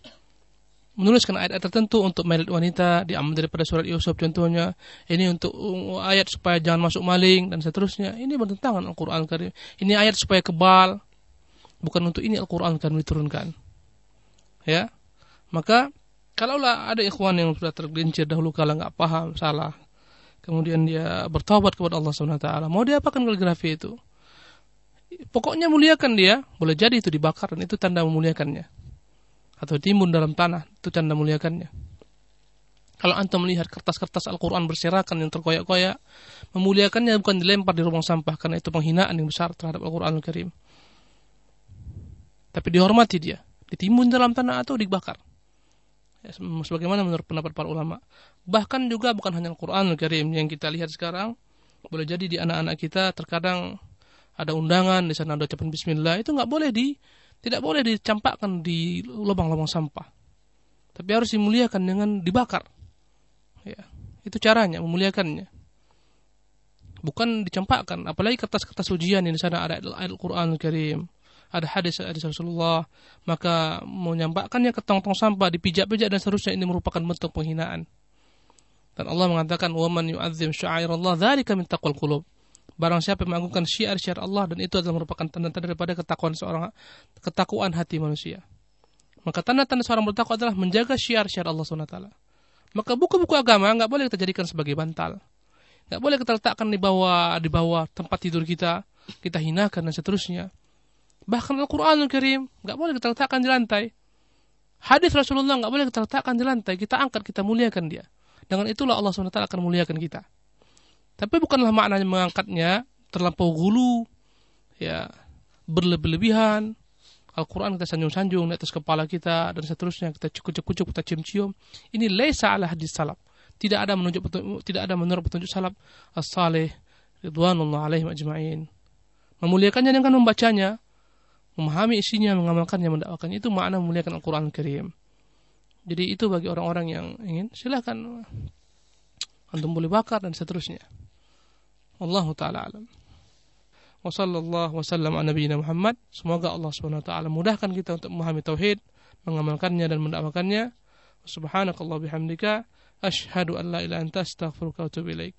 Menuliskan ayat-ayat tertentu untuk merit wanita, diambil daripada surat Yusuf contohnya. Ini untuk ayat supaya jangan masuk maling, dan seterusnya. Ini bertentangan Al-Quran Al-Karim. Ini ayat supaya kebal. Bukan untuk ini Al-Quran Al-Karim diturunkan. Ya, Maka, kalaulah ada ikhwan yang sudah tergelincir dahulu kala nggak paham, salah. Kemudian dia bertobat kepada Allah SWT. Mau dia apakan kaligrafi itu? pokoknya muliakan dia, boleh jadi itu dibakar dan itu tanda memuliakannya. Atau timbun dalam tanah, itu tanda memuliakannya. Kalau antum melihat kertas-kertas Al-Quran berserakan yang terkoyak-koyak, memuliakannya bukan dilempar di ruang sampah, karena itu penghinaan yang besar terhadap Al-Quran Al-Karim. Tapi dihormati dia, ditimbun dalam tanah atau dibakar. Ya, sebagaimana menurut pendapat para ulama. Bahkan juga bukan hanya Al-Quran Al-Karim yang kita lihat sekarang, boleh jadi di anak-anak kita terkadang ada undangan di sana ada ucapan bismillah itu nggak boleh di tidak boleh dicampakkan di lubang-lubang sampah. Tapi harus dimuliakan dengan dibakar. Ya itu caranya memuliakannya. Bukan dicampakkan apalagi kertas-kertas ujian yang di sana ada Al-Qur'an Karim ada hadis hadis Rasulullah. Maka menyampaikannya ke tong-tong sampah dipijak-pijak dan seterusnya ini merupakan bentuk penghinaan. Dan Allah mengatakan waman yu'azzim sya'airallah dzalika min taqwal qulub barang siapa yang mengagungkan syiar-syiar Allah dan itu adalah merupakan tanda-tanda daripada ketakwaan seorang ketakwaan hati manusia maka tanda-tanda seorang bertakwa adalah menjaga syiar-syiar Allah SWT maka buku-buku agama nggak boleh kita jadikan sebagai bantal Gak boleh kita letakkan di bawah di bawah tempat tidur kita, kita hinakan dan seterusnya. Bahkan Al-Quranul Karim gak boleh kita letakkan di lantai. Hadis Rasulullah gak boleh kita letakkan di lantai. Kita angkat, kita muliakan dia. Dengan itulah Allah SWT akan muliakan kita. Tapi bukanlah maknanya mengangkatnya terlampau gulu, ya berlebih-lebihan. Al-Quran kita sanjung-sanjung di atas kepala kita dan seterusnya kita cukup-cukup kita cium-cium. Ini lesa ala hadis salaf. Tidak ada menunjuk tidak ada menurut petunjuk salaf as-salih ridwanullah alaihim ajma'in. Memuliakannya dengan membacanya, memahami isinya, mengamalkannya, mendakwakannya itu makna memuliakan Al-Qur'an Karim. Jadi itu bagi orang-orang yang ingin silahkan antum boleh bakar dan seterusnya. Allah taala alam. Wa sallallahu wasallam ala nabiyina Muhammad. Semoga Allah Subhanahu wa taala mudahkan kita untuk memahami tauhid, mengamalkannya dan mendakwakannya. Subhanakallah bihamdika Ashhadu an la ilaha anta astaghfiruka wa ilaik.